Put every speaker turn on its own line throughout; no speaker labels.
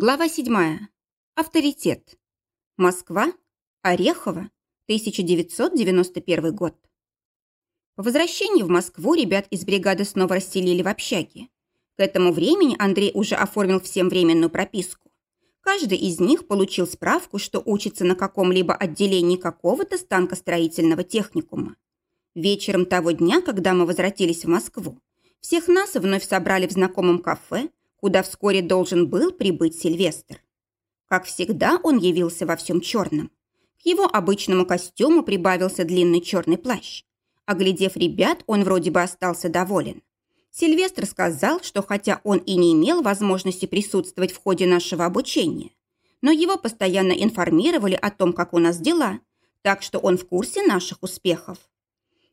Глава 7. Авторитет. Москва. Орехово. 1991 год. По возвращении в Москву ребят из бригады снова расселили в общаге. К этому времени Андрей уже оформил всем временную прописку. Каждый из них получил справку, что учится на каком-либо отделении какого-то станкостроительного техникума. Вечером того дня, когда мы возвратились в Москву, всех нас вновь собрали в знакомом кафе, куда вскоре должен был прибыть Сильвестр. Как всегда, он явился во всем черном. К его обычному костюму прибавился длинный черный плащ. Оглядев ребят, он вроде бы остался доволен. Сильвестр сказал, что хотя он и не имел возможности присутствовать в ходе нашего обучения, но его постоянно информировали о том, как у нас дела, так что он в курсе наших успехов.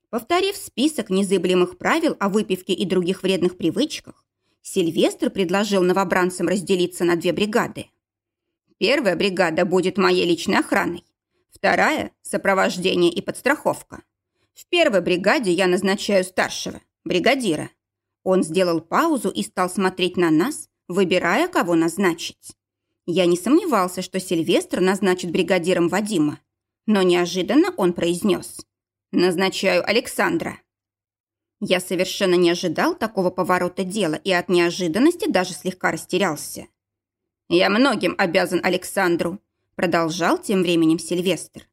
Повторив список незыблемых правил о выпивке и других вредных привычках, Сильвестр предложил новобранцам разделиться на две бригады. Первая бригада будет моей личной охраной. Вторая – сопровождение и подстраховка. В первой бригаде я назначаю старшего, бригадира. Он сделал паузу и стал смотреть на нас, выбирая, кого назначить. Я не сомневался, что Сильвестр назначит бригадиром Вадима, но неожиданно он произнес «Назначаю Александра». Я совершенно не ожидал такого поворота дела и от неожиданности даже слегка растерялся. «Я многим обязан Александру», – продолжал тем временем Сильвестр.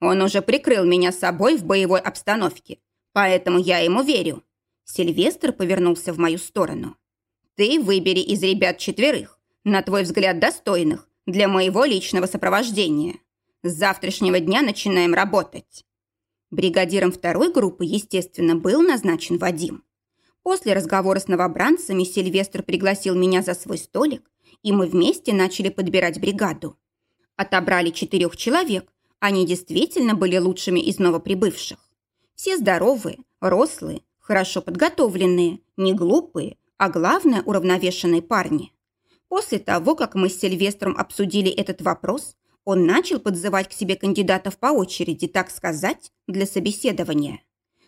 «Он уже прикрыл меня собой в боевой обстановке, поэтому я ему верю». Сильвестр повернулся в мою сторону. «Ты выбери из ребят четверых, на твой взгляд достойных, для моего личного сопровождения. С завтрашнего дня начинаем работать». Бригадиром второй группы, естественно, был назначен Вадим. После разговора с новобранцами Сильвестр пригласил меня за свой столик, и мы вместе начали подбирать бригаду. Отобрали четырех человек, они действительно были лучшими из новоприбывших. Все здоровые, рослые, хорошо подготовленные, не глупые, а главное, уравновешенные парни. После того, как мы с Сильвестром обсудили этот вопрос, он начал подзывать к себе кандидатов по очереди, так сказать, для собеседования.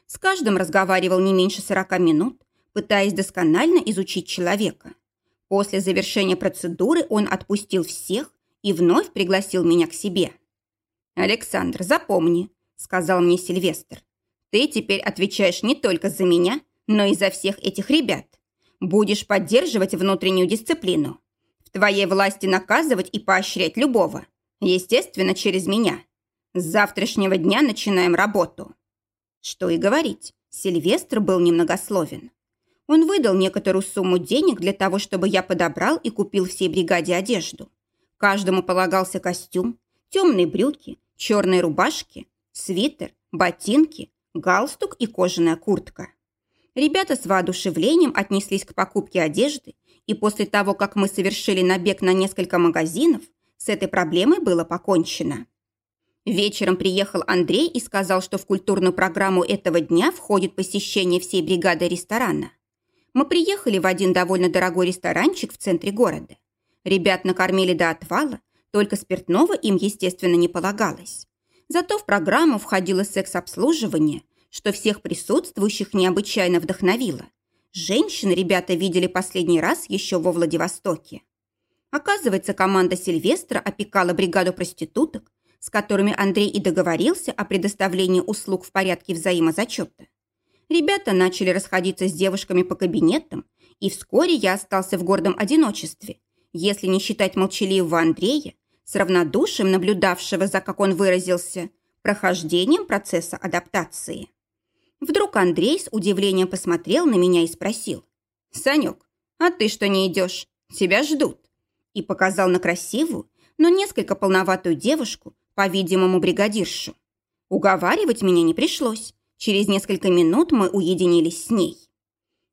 С каждым разговаривал не меньше 40 минут, пытаясь досконально изучить человека. После завершения процедуры он отпустил всех и вновь пригласил меня к себе. «Александр, запомни», — сказал мне Сильвестр, «ты теперь отвечаешь не только за меня, но и за всех этих ребят. Будешь поддерживать внутреннюю дисциплину. В твоей власти наказывать и поощрять любого, Естественно, через меня. С завтрашнего дня начинаем работу. Что и говорить, Сильвестр был немногословен. Он выдал некоторую сумму денег для того, чтобы я подобрал и купил всей бригаде одежду. Каждому полагался костюм, темные брюки, черные рубашки, свитер, ботинки, галстук и кожаная куртка. Ребята с воодушевлением отнеслись к покупке одежды, и после того, как мы совершили набег на несколько магазинов, с этой проблемой было покончено. Вечером приехал Андрей и сказал, что в культурную программу этого дня входит посещение всей бригады ресторана. Мы приехали в один довольно дорогой ресторанчик в центре города. Ребят накормили до отвала, только спиртного им, естественно, не полагалось. Зато в программу входило секс-обслуживание, что всех присутствующих необычайно вдохновило. Женщин ребята видели последний раз еще во Владивостоке. Оказывается, команда Сильвестра опекала бригаду проституток, с которыми Андрей и договорился о предоставлении услуг в порядке взаимозачета. Ребята начали расходиться с девушками по кабинетам, и вскоре я остался в гордом одиночестве, если не считать молчаливого Андрея, с равнодушием наблюдавшего за, как он выразился, прохождением процесса адаптации. Вдруг Андрей с удивлением посмотрел на меня и спросил. «Санек, а ты что не идешь? Тебя ждут» и показал на красивую, но несколько полноватую девушку, по-видимому, бригадиршу. Уговаривать меня не пришлось. Через несколько минут мы уединились с ней.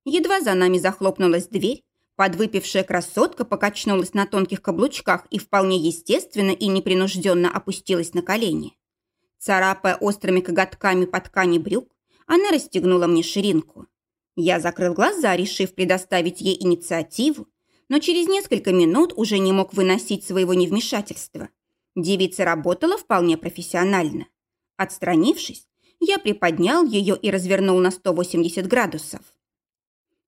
Едва за нами захлопнулась дверь, подвыпившая красотка покачнулась на тонких каблучках и вполне естественно и непринужденно опустилась на колени. Царапая острыми коготками по ткани брюк, она расстегнула мне ширинку. Я закрыл глаза, решив предоставить ей инициативу, но через несколько минут уже не мог выносить своего невмешательства. Девица работала вполне профессионально. Отстранившись, я приподнял ее и развернул на 180 градусов.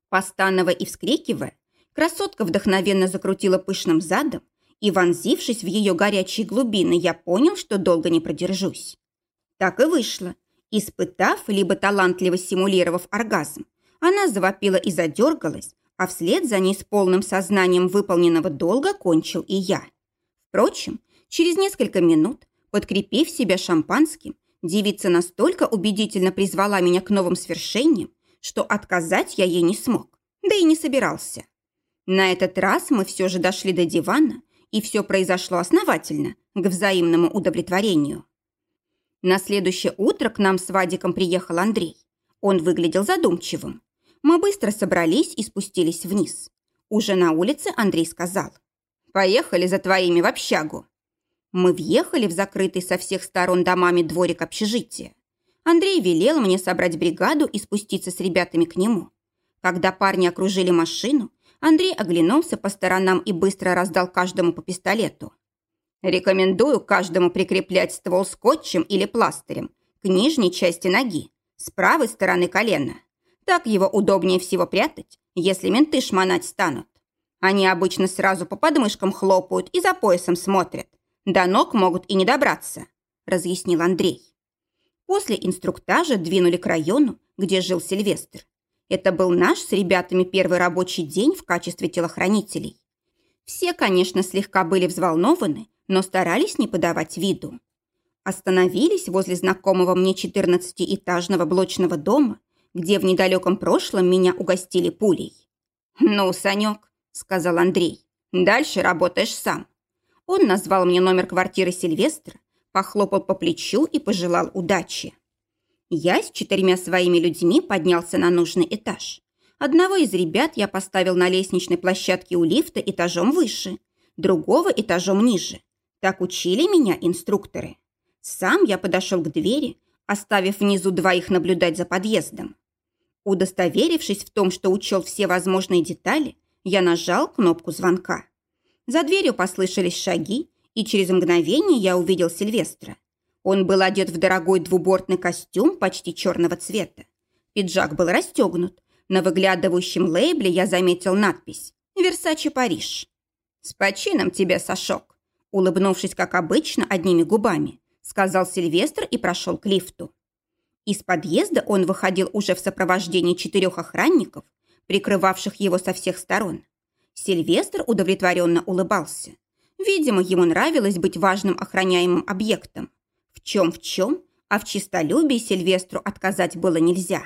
Постановая и вскрикивая, красотка вдохновенно закрутила пышным задом и, вонзившись в ее горячие глубины, я понял, что долго не продержусь. Так и вышло. Испытав, либо талантливо симулировав оргазм, она завопила и задергалась, а вслед за ней с полным сознанием выполненного долга кончил и я. Впрочем, через несколько минут, подкрепив себя шампанским, девица настолько убедительно призвала меня к новым свершениям, что отказать я ей не смог, да и не собирался. На этот раз мы все же дошли до дивана, и все произошло основательно, к взаимному удовлетворению. На следующее утро к нам с Вадиком приехал Андрей. Он выглядел задумчивым. Мы быстро собрались и спустились вниз. Уже на улице Андрей сказал. «Поехали за твоими в общагу». Мы въехали в закрытый со всех сторон домами дворик общежития. Андрей велел мне собрать бригаду и спуститься с ребятами к нему. Когда парни окружили машину, Андрей оглянулся по сторонам и быстро раздал каждому по пистолету. «Рекомендую каждому прикреплять ствол скотчем или пластырем к нижней части ноги, с правой стороны колена. Так его удобнее всего прятать, если менты шмонать станут. Они обычно сразу по подмышкам хлопают и за поясом смотрят. До ног могут и не добраться», – разъяснил Андрей. После инструктажа двинули к району, где жил Сильвестр. Это был наш с ребятами первый рабочий день в качестве телохранителей. Все, конечно, слегка были взволнованы, но старались не подавать виду. Остановились возле знакомого мне 14-этажного блочного дома, где в недалеком прошлом меня угостили пулей. «Ну, Санек», — сказал Андрей, — «дальше работаешь сам». Он назвал мне номер квартиры Сильвестра, похлопал по плечу и пожелал удачи. Я с четырьмя своими людьми поднялся на нужный этаж. Одного из ребят я поставил на лестничной площадке у лифта этажом выше, другого этажом ниже. Так учили меня инструкторы. Сам я подошел к двери, оставив внизу двоих наблюдать за подъездом. Удостоверившись в том, что учел все возможные детали, я нажал кнопку звонка. За дверью послышались шаги, и через мгновение я увидел Сильвестра. Он был одет в дорогой двубортный костюм почти черного цвета. Пиджак был расстегнут. На выглядывающем лейбле я заметил надпись «Версачи Париж». «С почином тебя, Сашок!» Улыбнувшись, как обычно, одними губами, сказал Сильвестр и прошел к лифту. Из подъезда он выходил уже в сопровождении четырех охранников, прикрывавших его со всех сторон. Сильвестр удовлетворенно улыбался. Видимо, ему нравилось быть важным охраняемым объектом. В чем-в чем, а в чистолюбии Сильвестру отказать было нельзя.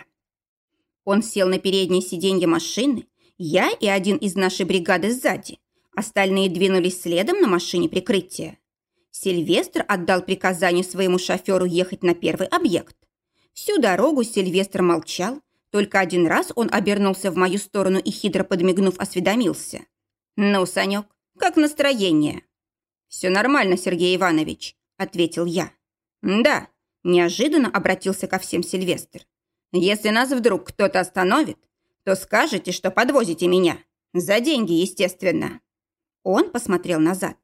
Он сел на переднее сиденье машины, я и один из нашей бригады сзади. Остальные двинулись следом на машине прикрытия. Сильвестр отдал приказание своему шоферу ехать на первый объект. Всю дорогу Сильвестр молчал, только один раз он обернулся в мою сторону и, хитро подмигнув, осведомился. «Ну, Санек, как настроение?» «Все нормально, Сергей Иванович», — ответил я. «Да», — неожиданно обратился ко всем Сильвестр. «Если нас вдруг кто-то остановит, то скажете, что подвозите меня. За деньги, естественно». Он посмотрел назад.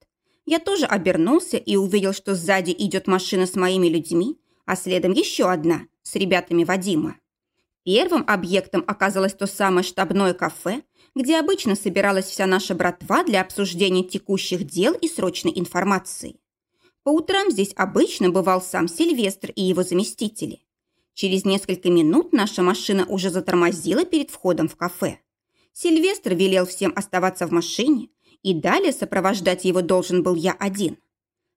Я тоже обернулся и увидел, что сзади идет машина с моими людьми, а следом еще одна с ребятами Вадима. Первым объектом оказалось то самое штабное кафе, где обычно собиралась вся наша братва для обсуждения текущих дел и срочной информации. По утрам здесь обычно бывал сам Сильвестр и его заместители. Через несколько минут наша машина уже затормозила перед входом в кафе. Сильвестр велел всем оставаться в машине, и далее сопровождать его должен был я один.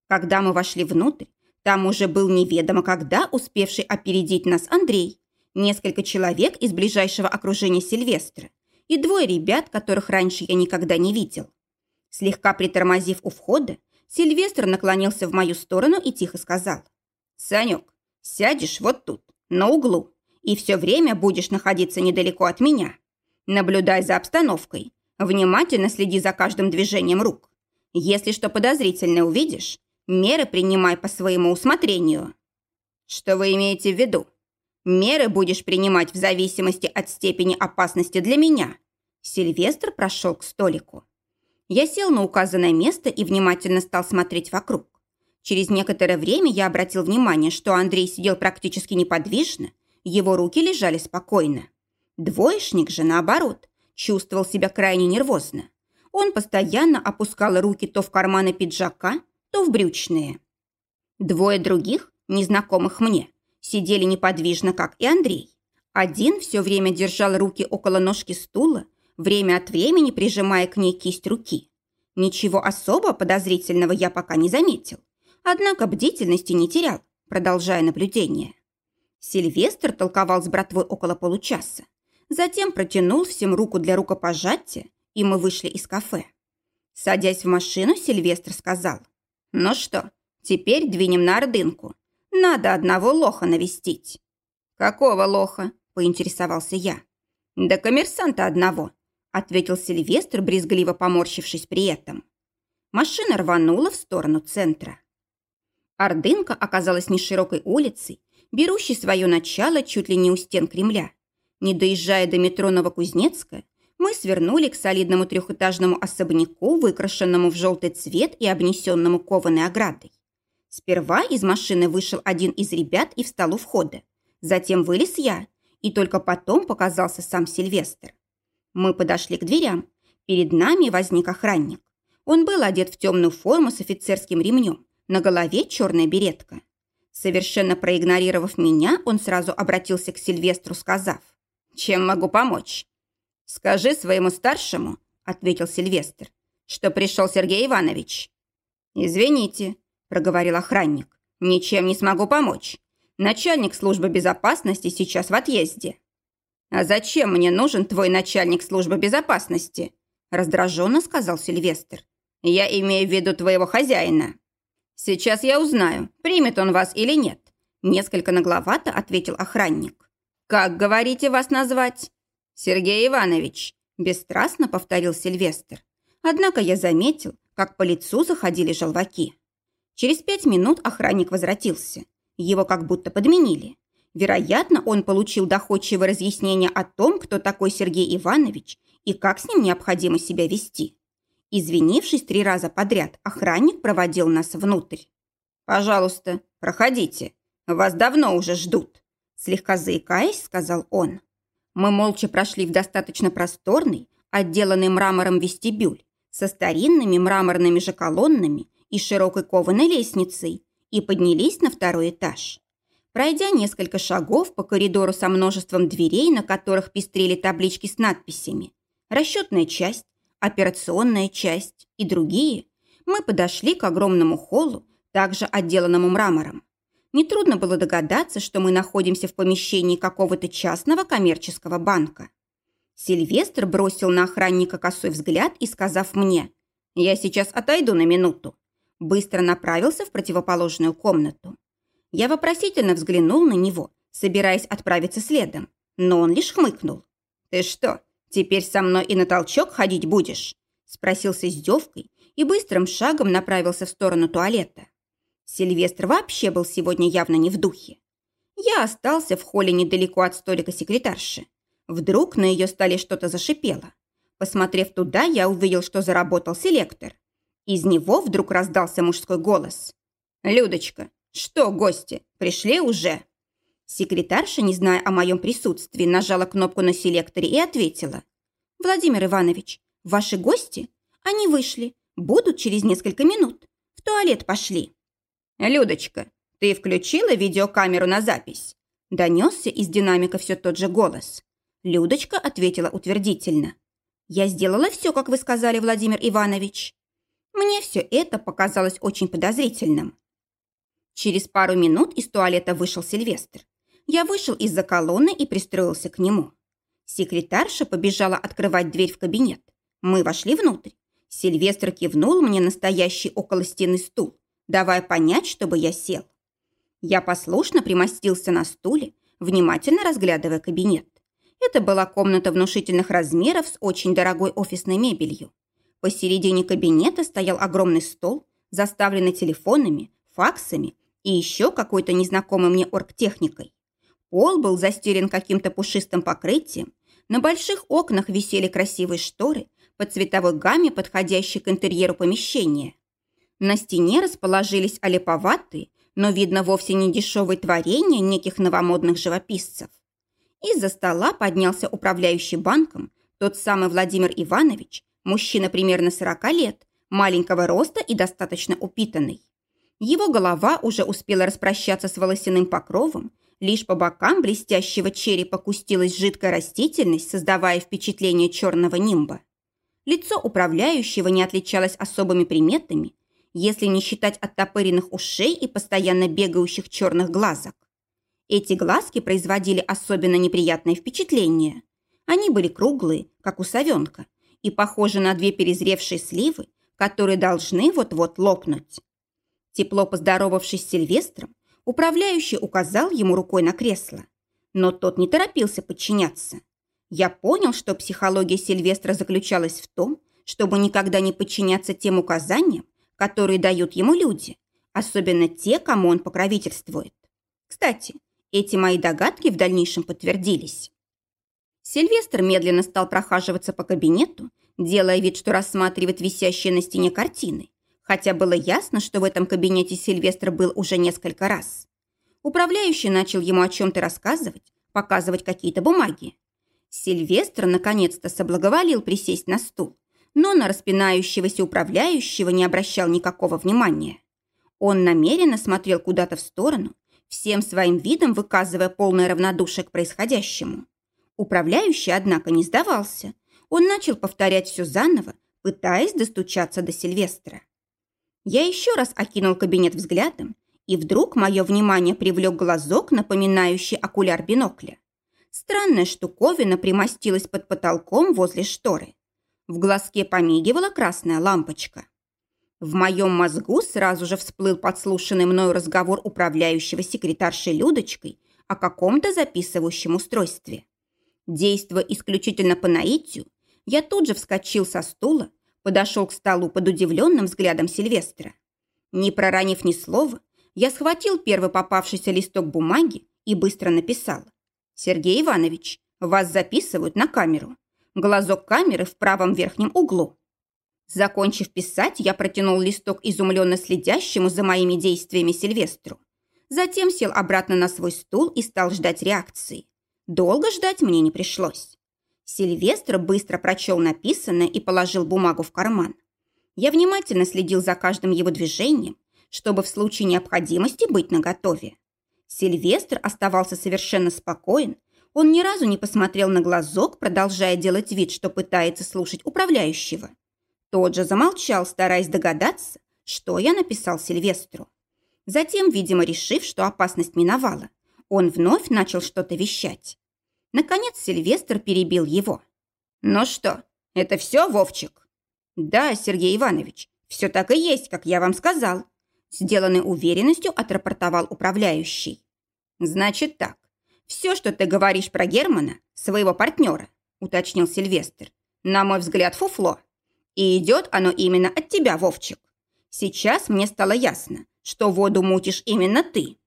Когда мы вошли внутрь, там уже был неведомо когда успевший опередить нас Андрей, несколько человек из ближайшего окружения Сильвестра и двое ребят, которых раньше я никогда не видел. Слегка притормозив у входа, Сильвестр наклонился в мою сторону и тихо сказал. «Санек, сядешь вот тут, на углу, и все время будешь находиться недалеко от меня. Наблюдай за обстановкой, внимательно следи за каждым движением рук. Если что подозрительное увидишь, Меры принимай по своему усмотрению. Что вы имеете в виду? Меры будешь принимать в зависимости от степени опасности для меня. Сильвестр прошел к столику. Я сел на указанное место и внимательно стал смотреть вокруг. Через некоторое время я обратил внимание, что Андрей сидел практически неподвижно, его руки лежали спокойно. Двоечник же, наоборот, чувствовал себя крайне нервозно. Он постоянно опускал руки то в карманы пиджака, то в брючные. Двое других, незнакомых мне, сидели неподвижно, как и Андрей. Один все время держал руки около ножки стула, время от времени прижимая к ней кисть руки. Ничего особо подозрительного я пока не заметил. Однако бдительности не терял, продолжая наблюдение. Сильвестр толковал с братвой около получаса. Затем протянул всем руку для рукопожатия, и мы вышли из кафе. Садясь в машину, Сильвестр сказал. «Ну что, теперь двинем на Ордынку. Надо одного лоха навестить». «Какого лоха?» – поинтересовался я. «Да коммерсанта одного», – ответил Сильвестр, брезгливо поморщившись при этом. Машина рванула в сторону центра. Ордынка оказалась неширокой улицей, берущей свое начало чуть ли не у стен Кремля. Не доезжая до метро Новокузнецкая, мы свернули к солидному трехэтажному особняку, выкрашенному в желтый цвет и обнесенному кованой оградой. Сперва из машины вышел один из ребят и встал у входа. Затем вылез я, и только потом показался сам Сильвестр. Мы подошли к дверям. Перед нами возник охранник. Он был одет в темную форму с офицерским ремнем, на голове черная беретка. Совершенно проигнорировав меня, он сразу обратился к Сильвестру, сказав, «Чем могу помочь?» «Скажи своему старшему», — ответил Сильвестр, «что пришел Сергей Иванович». «Извините», — проговорил охранник, «ничем не смогу помочь. Начальник службы безопасности сейчас в отъезде». «А зачем мне нужен твой начальник службы безопасности?» раздраженно сказал Сильвестр. «Я имею в виду твоего хозяина». «Сейчас я узнаю, примет он вас или нет», несколько нагловато ответил охранник. «Как, говорите, вас назвать?» «Сергей Иванович», бесстрастно повторил Сильвестр. Однако я заметил, как по лицу заходили желваки. Через пять минут охранник возвратился. Его как будто подменили. Вероятно, он получил доходчивое разъяснение о том, кто такой Сергей Иванович и как с ним необходимо себя вести. Извинившись три раза подряд, охранник проводил нас внутрь. «Пожалуйста, проходите. Вас давно уже ждут», – слегка заикаясь, сказал он. Мы молча прошли в достаточно просторный, отделанный мрамором вестибюль со старинными мраморными же колоннами и широкой кованой лестницей и поднялись на второй этаж. Пройдя несколько шагов по коридору со множеством дверей, на которых пестрели таблички с надписями «Расчетная часть», операционная часть и другие, мы подошли к огромному холлу, также отделанному мрамором. Нетрудно было догадаться, что мы находимся в помещении какого-то частного коммерческого банка. Сильвестр бросил на охранника косой взгляд и, сказав мне, «Я сейчас отойду на минуту», быстро направился в противоположную комнату. Я вопросительно взглянул на него, собираясь отправиться следом, но он лишь хмыкнул. «Ты что, «Теперь со мной и на толчок ходить будешь?» Спросил с издевкой и быстрым шагом направился в сторону туалета. Сильвестр вообще был сегодня явно не в духе. Я остался в холле недалеко от столика секретарши. Вдруг на ее столе что-то зашипело. Посмотрев туда, я увидел, что заработал селектор. Из него вдруг раздался мужской голос. «Людочка, что, гости, пришли уже?» Секретарша, не зная о моем присутствии, нажала кнопку на селекторе и ответила. «Владимир Иванович, ваши гости? Они вышли. Будут через несколько минут. В туалет пошли». «Людочка, ты включила видеокамеру на запись?» Донесся из динамика все тот же голос. Людочка ответила утвердительно. «Я сделала все, как вы сказали, Владимир Иванович». Мне все это показалось очень подозрительным. Через пару минут из туалета вышел Сильвестр. Я вышел из-за колонны и пристроился к нему. Секретарша побежала открывать дверь в кабинет. Мы вошли внутрь. Сильвестр кивнул мне настоящий около стены стул, давая понять, чтобы я сел. Я послушно примостился на стуле, внимательно разглядывая кабинет. Это была комната внушительных размеров с очень дорогой офисной мебелью. Посередине кабинета стоял огромный стол, заставленный телефонами, факсами и еще какой-то незнакомой мне оргтехникой. Пол был застелен каким-то пушистым покрытием. На больших окнах висели красивые шторы по цветовой гамме, подходящей к интерьеру помещения. На стене расположились олеповатые, но, видно, вовсе не дешевые творения неких новомодных живописцев. Из-за стола поднялся управляющий банком, тот самый Владимир Иванович, Мужчина примерно 40 лет, маленького роста и достаточно упитанный. Его голова уже успела распрощаться с волосяным покровом, лишь по бокам блестящего черепа кустилась жидкая растительность, создавая впечатление черного нимба. Лицо управляющего не отличалось особыми приметами, если не считать оттопыренных ушей и постоянно бегающих черных глазок. Эти глазки производили особенно неприятное впечатление. Они были круглые, как у совенка, и похожи на две перезревшие сливы, которые должны вот-вот лопнуть. Тепло поздоровавшись с Сильвестром, управляющий указал ему рукой на кресло. Но тот не торопился подчиняться. Я понял, что психология Сильвестра заключалась в том, чтобы никогда не подчиняться тем указаниям, которые дают ему люди, особенно те, кому он покровительствует. Кстати, эти мои догадки в дальнейшем подтвердились. Сильвестр медленно стал прохаживаться по кабинету, делая вид, что рассматривает висящие на стене картины, хотя было ясно, что в этом кабинете Сильвестр был уже несколько раз. Управляющий начал ему о чем-то рассказывать, показывать какие-то бумаги. Сильвестр наконец-то соблаговолил присесть на стул, но на распинающегося управляющего не обращал никакого внимания. Он намеренно смотрел куда-то в сторону, всем своим видом выказывая полное равнодушие к происходящему. Управляющий, однако, не сдавался. Он начал повторять все заново, пытаясь достучаться до Сильвестра. Я еще раз окинул кабинет взглядом, и вдруг мое внимание привлек глазок, напоминающий окуляр бинокля. Странная штуковина примостилась под потолком возле шторы. В глазке помигивала красная лампочка. В моем мозгу сразу же всплыл подслушанный мною разговор управляющего секретаршей Людочкой о каком-то записывающем устройстве. Действуя исключительно по наитию, я тут же вскочил со стула, подошел к столу под удивленным взглядом Сильвестра. Не проронив ни слова, я схватил первый попавшийся листок бумаги и быстро написал. «Сергей Иванович, вас записывают на камеру. Глазок камеры в правом верхнем углу». Закончив писать, я протянул листок изумленно следящему за моими действиями Сильвестру. Затем сел обратно на свой стул и стал ждать реакции. Долго ждать мне не пришлось. Сильвестр быстро прочел написанное и положил бумагу в карман. Я внимательно следил за каждым его движением, чтобы в случае необходимости быть наготове. Сильвестр оставался совершенно спокоен, он ни разу не посмотрел на глазок, продолжая делать вид, что пытается слушать управляющего. Тот же замолчал, стараясь догадаться, что я написал Сильвестру. Затем, видимо, решив, что опасность миновала, он вновь начал что-то вещать. Наконец Сильвестр перебил его. «Ну что, это все, Вовчик?» «Да, Сергей Иванович, все так и есть, как я вам сказал», сделанной уверенностью отрапортовал управляющий. «Значит так, все, что ты говоришь про Германа, своего партнера», уточнил Сильвестр, на мой взгляд, фуфло. И идет оно именно от тебя, Вовчик. Сейчас мне стало ясно, что воду мутишь именно ты.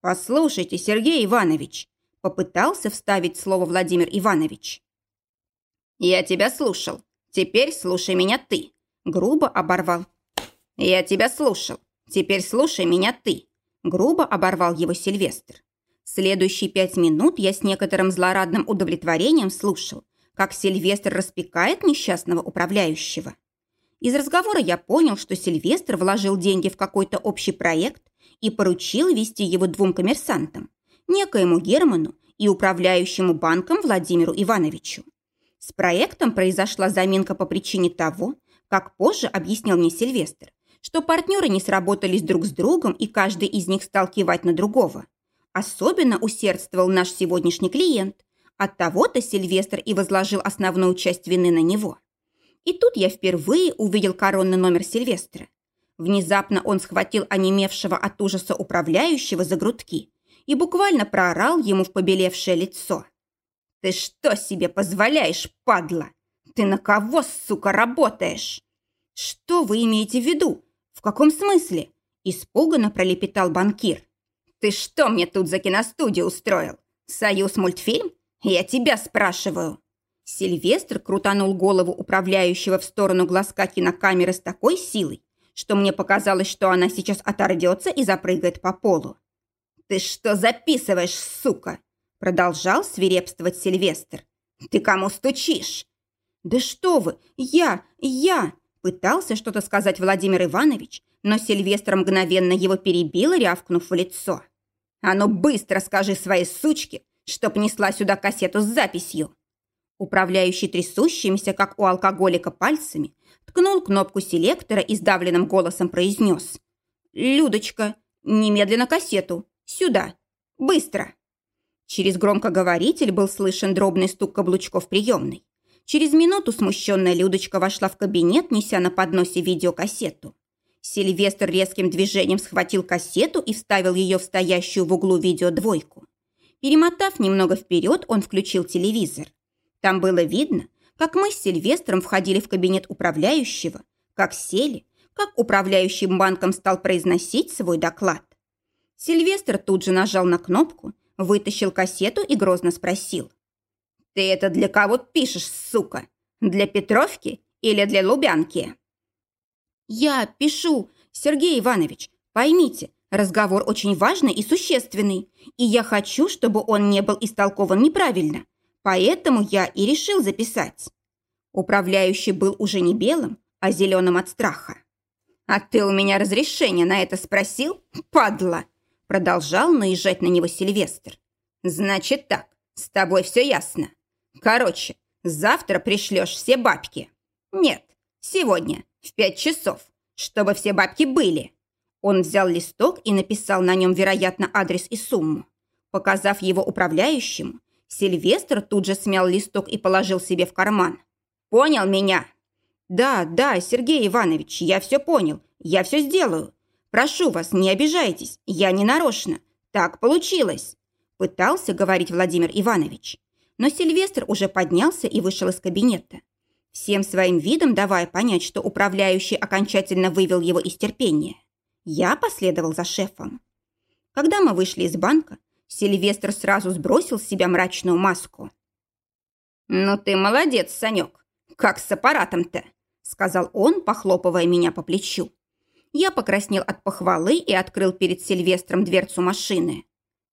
Послушайте, Сергей Иванович, Попытался вставить слово Владимир Иванович. «Я тебя слушал. Теперь слушай меня ты», — грубо оборвал. «Я тебя слушал. Теперь слушай меня ты», — грубо оборвал его Сильвестр. Следующие пять минут я с некоторым злорадным удовлетворением слушал, как Сильвестр распекает несчастного управляющего. Из разговора я понял, что Сильвестр вложил деньги в какой-то общий проект и поручил вести его двум коммерсантам некоему Герману и управляющему банком Владимиру Ивановичу. С проектом произошла заминка по причине того, как позже объяснил мне Сильвестр, что партнеры не сработались друг с другом, и каждый из них стал кивать на другого. Особенно усердствовал наш сегодняшний клиент. От того-то Сильвестр и возложил основную часть вины на него. И тут я впервые увидел коронный номер Сильвестра. Внезапно он схватил онемевшего от ужаса управляющего за грудки и буквально проорал ему в побелевшее лицо. «Ты что себе позволяешь, падла? Ты на кого, сука, работаешь?» «Что вы имеете в виду? В каком смысле?» Испуганно пролепетал банкир. «Ты что мне тут за киностудию устроил? Союз мультфильм? Я тебя спрашиваю!» Сильвестр крутанул голову управляющего в сторону глазка кинокамеры с такой силой, что мне показалось, что она сейчас оторвется и запрыгает по полу. «Ты что записываешь, сука?» Продолжал свирепствовать Сильвестр. «Ты кому стучишь?» «Да что вы! Я! Я!» Пытался что-то сказать Владимир Иванович, но Сильвестр мгновенно его перебил, рявкнув в лицо. «А ну быстро скажи своей сучке, чтоб несла сюда кассету с записью!» Управляющий трясущимися, как у алкоголика, пальцами, ткнул кнопку селектора и сдавленным голосом произнес. «Людочка, немедленно кассету! Сюда! Быстро!» Через громкоговоритель был слышен дробный стук каблучков приемной. Через минуту смущенная Людочка вошла в кабинет, неся на подносе видеокассету. Сильвестр резким движением схватил кассету и вставил ее в стоящую в углу видеодвойку. Перемотав немного вперед, он включил телевизор. Там было видно, как мы с Сильвестром входили в кабинет управляющего, как сели, как управляющий банком стал произносить свой доклад. Сильвестр тут же нажал на кнопку, вытащил кассету и грозно спросил. «Ты это для кого пишешь, сука? Для Петровки или для Лубянки?» «Я пишу, Сергей Иванович, поймите, разговор очень важный и существенный, и я хочу, чтобы он не был истолкован неправильно, поэтому я и решил записать». Управляющий был уже не белым, а зеленым от страха. «А ты у меня разрешение на это спросил, падла?» Продолжал наезжать на него Сильвестр. «Значит так, с тобой все ясно. Короче, завтра пришлешь все бабки. Нет, сегодня, в пять часов, чтобы все бабки были». Он взял листок и написал на нем, вероятно, адрес и сумму. Показав его управляющему, Сильвестр тут же смял листок и положил себе в карман. «Понял меня?» «Да, да, Сергей Иванович, я все понял. Я все сделаю. Прошу вас, не обижайтесь. Я не нарочно. Так получилось», – пытался говорить Владимир Иванович. Но Сильвестр уже поднялся и вышел из кабинета. Всем своим видом давая понять, что управляющий окончательно вывел его из терпения. Я последовал за шефом. Когда мы вышли из банка, Сильвестр сразу сбросил с себя мрачную маску. «Ну ты молодец, Санек. Как с аппаратом-то?» сказал он, похлопывая меня по плечу. Я покраснел от похвалы и открыл перед Сильвестром дверцу машины.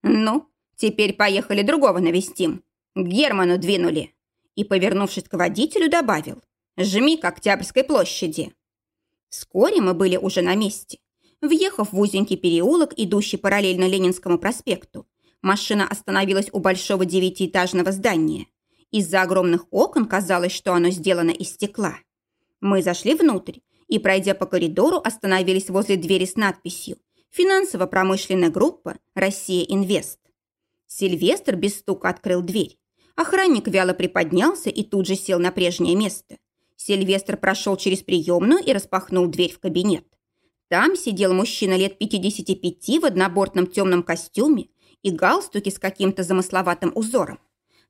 «Ну, теперь поехали другого навестим. К Герману двинули». И, повернувшись к водителю, добавил. «Жми к Октябрьской площади». Вскоре мы были уже на месте. Въехав в узенький переулок, идущий параллельно Ленинскому проспекту, машина остановилась у большого девятиэтажного здания. Из-за огромных окон казалось, что оно сделано из стекла. Мы зашли внутрь и, пройдя по коридору, остановились возле двери с надписью «Финансово-промышленная группа Россия Инвест». Сильвестр без стука открыл дверь. Охранник вяло приподнялся и тут же сел на прежнее место. Сильвестр прошел через приемную и распахнул дверь в кабинет. Там сидел мужчина лет 55 в однобортном темном костюме и галстуке с каким-то замысловатым узором.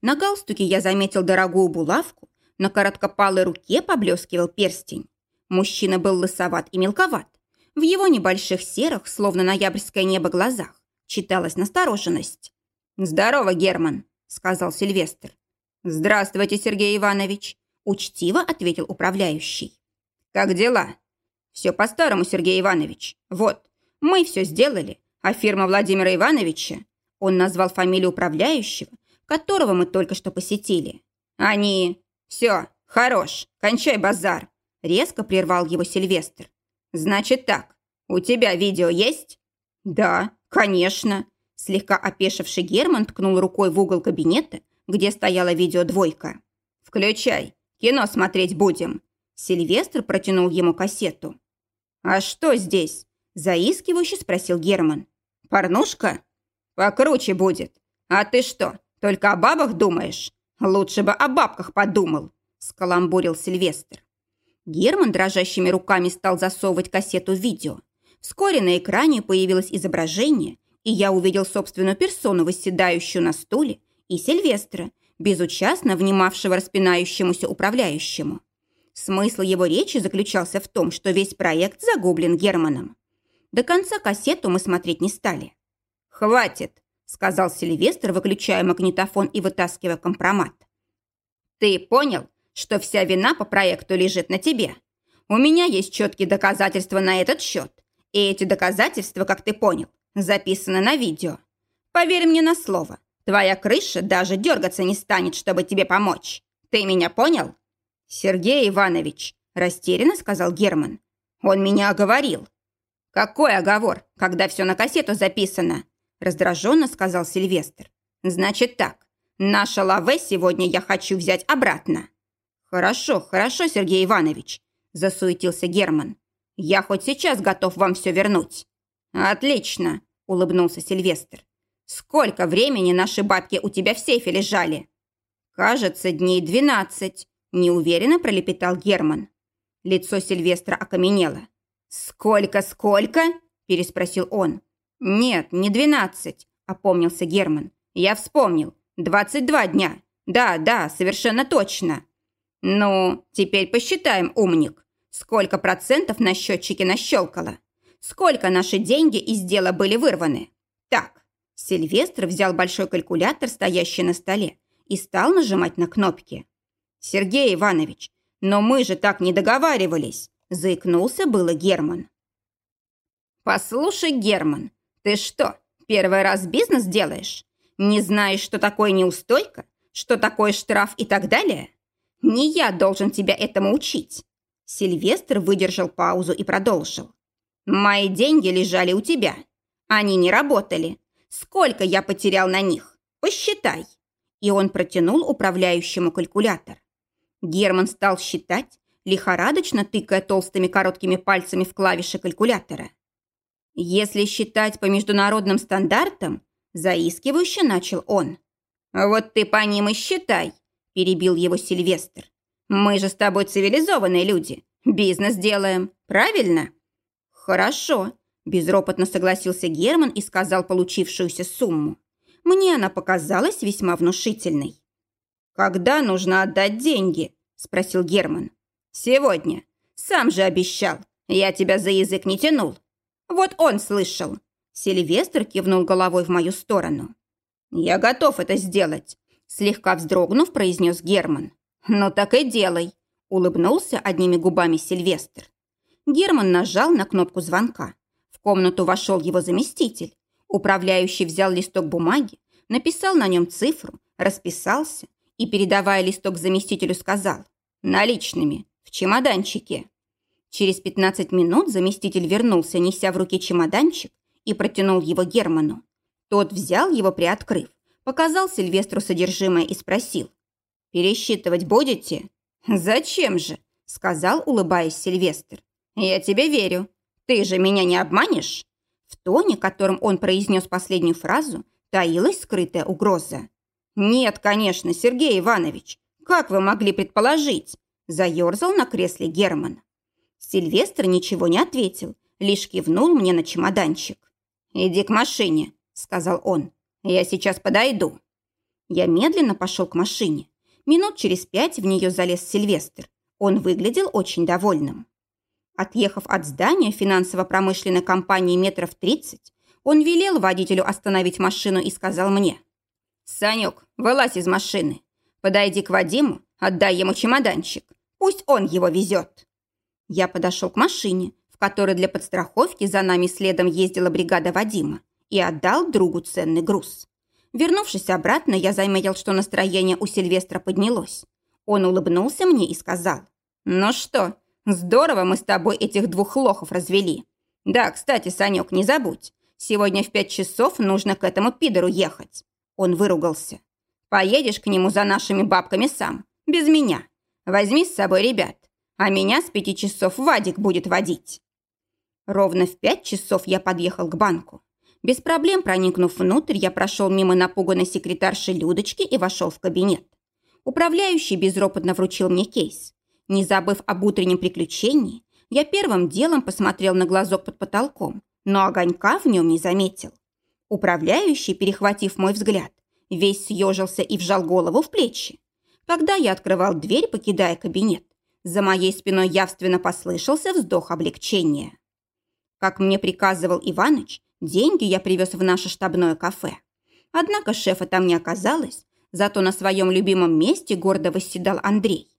На галстуке я заметил дорогую булавку, на короткопалой руке поблескивал перстень. Мужчина был лысоват и мелковат. В его небольших серых, словно ноябрьское небо, глазах читалась настороженность. «Здорово, Герман», — сказал Сильвестр. «Здравствуйте, Сергей Иванович», — учтиво ответил управляющий. «Как дела?» «Все по-старому, Сергей Иванович. Вот, мы все сделали, а фирма Владимира Ивановича...» Он назвал фамилию управляющего, которого мы только что посетили. «Они «Все, хорош, кончай базар!» Резко прервал его Сильвестр. «Значит так, у тебя видео есть?» «Да, конечно!» Слегка опешивший Герман ткнул рукой в угол кабинета, где стояла видеодвойка. «Включай, кино смотреть будем!» Сильвестр протянул ему кассету. «А что здесь?» – заискивающе спросил Герман. «Порнушка?» «Покруче будет. А ты что, только о бабах думаешь? «Лучше бы о бабках подумал», – скаламбурил Сильвестр. Герман дрожащими руками стал засовывать кассету в видео. Вскоре на экране появилось изображение, и я увидел собственную персону, восседающую на стуле, и Сильвестра, безучастно внимавшего распинающемуся управляющему. Смысл его речи заключался в том, что весь проект загублен Германом. До конца кассету мы смотреть не стали. «Хватит!» сказал Сильвестр, выключая магнитофон и вытаскивая компромат. «Ты понял, что вся вина по проекту лежит на тебе? У меня есть четкие доказательства на этот счет. И эти доказательства, как ты понял, записаны на видео. Поверь мне на слово, твоя крыша даже дергаться не станет, чтобы тебе помочь. Ты меня понял?» «Сергей Иванович», – растерянно сказал Герман. «Он меня оговорил». «Какой оговор, когда все на кассету записано?» – раздраженно сказал Сильвестр. «Значит так, наше лаве сегодня я хочу взять обратно». «Хорошо, хорошо, Сергей Иванович», – засуетился Герман. «Я хоть сейчас готов вам все вернуть». «Отлично», – улыбнулся Сильвестр. «Сколько времени наши бабки у тебя в сейфе лежали?» «Кажется, дней двенадцать», Неуверенно пролепетал Герман. Лицо Сильвестра окаменело. «Сколько, сколько?» – переспросил он. «Нет, не двенадцать», – опомнился Герман. «Я вспомнил. Двадцать два дня. Да, да, совершенно точно». «Ну, теперь посчитаем, умник. Сколько процентов на счетчике нащелкало? Сколько наши деньги из дела были вырваны? Так». Сильвестр взял большой калькулятор, стоящий на столе, и стал нажимать на кнопки. «Сергей Иванович, но мы же так не договаривались!» Заикнулся было Герман. «Послушай, Герман, ты что, первый раз бизнес делаешь? Не знаешь, что такое неустойка? Что такое штраф и так далее? Не я должен тебя этому учить!» Сильвестр выдержал паузу и продолжил. «Мои деньги лежали у тебя. Они не работали. Сколько я потерял на них? Посчитай!» И он протянул управляющему калькулятор. Герман стал считать, лихорадочно тыкая толстыми короткими пальцами в клавиши калькулятора. Если считать по международным стандартам, заискивающе начал он. «Вот ты по ним и считай», – перебил его Сильвестр. «Мы же с тобой цивилизованные люди. Бизнес делаем, правильно?» «Хорошо», – безропотно согласился Герман и сказал получившуюся сумму. Мне она показалась весьма внушительной. «Когда нужно отдать деньги?» – спросил Герман. «Сегодня. Сам же обещал. Я тебя за язык не тянул. Вот он слышал». Сильвестр кивнул головой в мою сторону. «Я готов это сделать», – слегка вздрогнув, произнес Герман. «Ну так и делай», – улыбнулся одними губами Сильвестр. Герман нажал на кнопку звонка. В комнату вошел его заместитель. Управляющий взял листок бумаги, написал на нем цифру, расписался и, передавая листок заместителю, сказал «Наличными, в чемоданчике». Через 15 минут заместитель вернулся, неся в руке чемоданчик, и протянул его Герману. Тот взял его, приоткрыв, показал Сильвестру содержимое и спросил «Пересчитывать будете?» «Зачем же?» – сказал, улыбаясь Сильвестр. «Я тебе верю. Ты же меня не обманешь?» В тоне, которым он произнес последнюю фразу, таилась скрытая угроза. «Нет, конечно, Сергей Иванович. Как вы могли предположить?» Заерзал на кресле Герман. Сильвестр ничего не ответил, лишь кивнул мне на чемоданчик. «Иди к машине», — сказал он. «Я сейчас подойду». Я медленно пошел к машине. Минут через пять в нее залез Сильвестр. Он выглядел очень довольным. Отъехав от здания финансово-промышленной компании метров тридцать, он велел водителю остановить машину и сказал мне. «Санек, вылазь из машины. Подойди к Вадиму, отдай ему чемоданчик. Пусть он его везет». Я подошел к машине, в которой для подстраховки за нами следом ездила бригада Вадима, и отдал другу ценный груз. Вернувшись обратно, я заметил, что настроение у Сильвестра поднялось. Он улыбнулся мне и сказал, «Ну что, здорово мы с тобой этих двух лохов развели. Да, кстати, Санек, не забудь, сегодня в пять часов нужно к этому пидору ехать. Он выругался. «Поедешь к нему за нашими бабками сам, без меня. Возьми с собой ребят, а меня с пяти часов Вадик будет водить». Ровно в пять часов я подъехал к банку. Без проблем проникнув внутрь, я прошел мимо напуганной секретарши Людочки и вошел в кабинет. Управляющий безропотно вручил мне кейс. Не забыв об утреннем приключении, я первым делом посмотрел на глазок под потолком, но огонька в нем не заметил. Управляющий, перехватив мой взгляд, весь съежился и вжал голову в плечи. Когда я открывал дверь, покидая кабинет, за моей спиной явственно послышался вздох облегчения. Как мне приказывал Иваныч, деньги я привез в наше штабное кафе. Однако шефа там не оказалось, зато на своем любимом месте гордо восседал Андрей.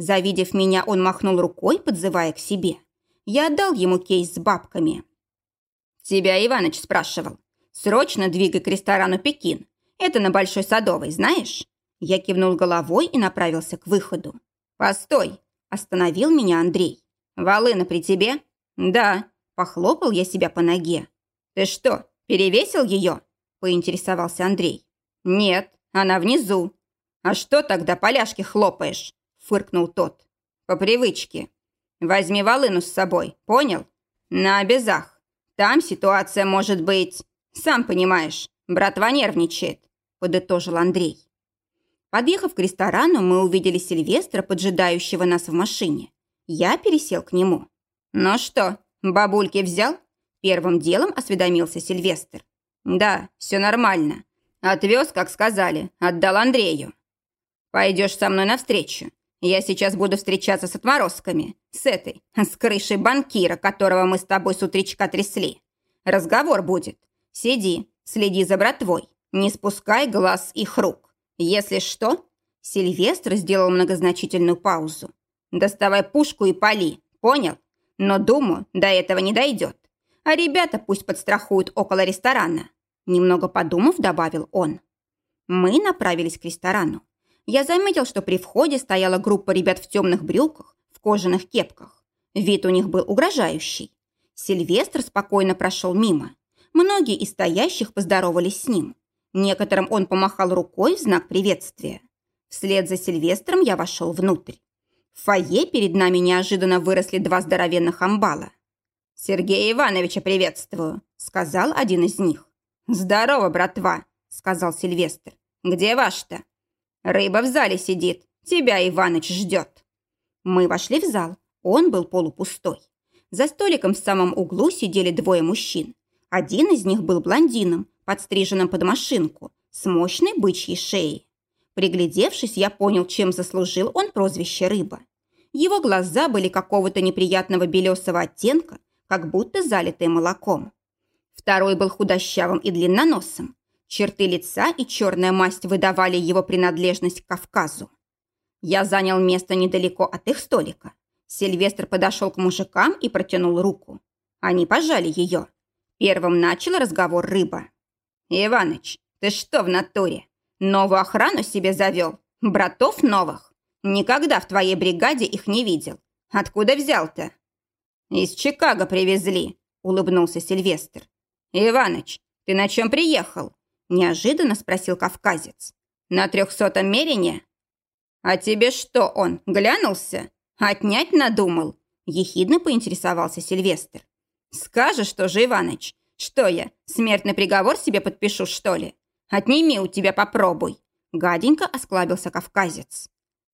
Завидев меня, он махнул рукой, подзывая к себе. Я отдал ему кейс с бабками. «Тебя Иваныч спрашивал. Срочно двигай к ресторану «Пекин». Это на Большой Садовой, знаешь?» Я кивнул головой и направился к выходу. «Постой!» – остановил меня Андрей. «Волына при тебе?» «Да», – похлопал я себя по ноге. «Ты что, перевесил ее?» – поинтересовался Андрей. «Нет, она внизу». «А что тогда поляшки хлопаешь?» – фыркнул тот. «По привычке. Возьми волыну с собой, понял? На обезах. Там ситуация может быть... Сам понимаешь, братва нервничает», – подытожил Андрей. Подъехав к ресторану, мы увидели Сильвестра, поджидающего нас в машине. Я пересел к нему. «Ну что, бабульки взял?» Первым делом осведомился Сильвестр. «Да, все нормально. Отвез, как сказали, отдал Андрею. Пойдешь со мной навстречу. Я сейчас буду встречаться с отморозками. С этой, с крышей банкира, которого мы с тобой с утречка трясли. Разговор будет. Сиди, следи за братвой. Не спускай глаз их рук. Если что...» Сильвестр сделал многозначительную паузу. «Доставай пушку и пали, понял? Но, думаю, до этого не дойдет. А ребята пусть подстрахуют около ресторана. Немного подумав, добавил он. Мы направились к ресторану. Я заметил, что при входе стояла группа ребят в темных брюках, в кожаных кепках. Вид у них был угрожающий. Сильвестр спокойно прошел мимо. Многие из стоящих поздоровались с ним. Некоторым он помахал рукой в знак приветствия. Вслед за Сильвестром я вошел внутрь. В фойе перед нами неожиданно выросли два здоровенных амбала. «Сергея Ивановича приветствую», — сказал один из них. «Здорово, братва», — сказал Сильвестр. «Где ваш-то?» «Рыба в зале сидит. Тебя Иваныч ждет». Мы вошли в зал. Он был полупустой. За столиком в самом углу сидели двое мужчин. Один из них был блондином, подстриженным под машинку, с мощной бычьей шеей. Приглядевшись, я понял, чем заслужил он прозвище «рыба». Его глаза были какого-то неприятного белесого оттенка, как будто залитые молоком. Второй был худощавым и длинноносым. Черты лица и черная масть выдавали его принадлежность к Кавказу. Я занял место недалеко от их столика. Сильвестр подошел к мужикам и протянул руку. Они пожали ее. Первым начал разговор рыба. «Иваныч, ты что в натуре? Новую охрану себе завел? Братов новых? Никогда в твоей бригаде их не видел. Откуда взял-то?» «Из Чикаго привезли», — улыбнулся Сильвестр. «Иваныч, ты на чем приехал?» – неожиданно спросил кавказец. «На трехсотом мерине?» «А тебе что он, глянулся? Отнять надумал?» – ехидно поинтересовался Сильвестр. «Скажешь тоже, Иваныч, что я, смертный приговор себе подпишу, что ли? Отними у тебя попробуй!» Гаденько осклабился кавказец.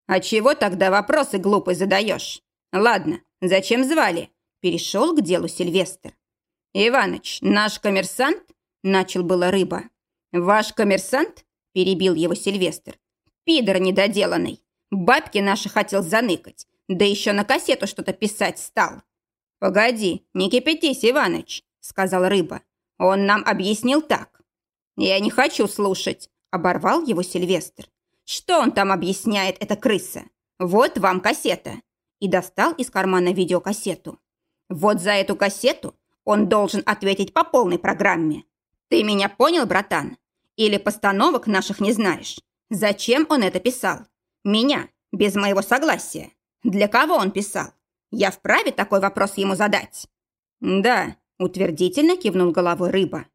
«А чего тогда вопросы глупые задаешь? Ладно, зачем звали?» Перешел к делу Сильвестр. «Иваныч, наш коммерсант?» – начал было рыба. «Ваш коммерсант?» – перебил его Сильвестр. «Пидор недоделанный. Бабки наши хотел заныкать, да еще на кассету что-то писать стал». «Погоди, не кипятись, Иваныч», – сказал рыба. «Он нам объяснил так». «Я не хочу слушать», – оборвал его Сильвестр. «Что он там объясняет, эта крыса? Вот вам кассета». И достал из кармана видеокассету. «Вот за эту кассету он должен ответить по полной программе. Ты меня понял, братан? Или постановок наших не знаешь? Зачем он это писал? Меня, без моего согласия. Для кого он писал? Я вправе такой вопрос ему задать? Да, утвердительно кивнул головой рыба.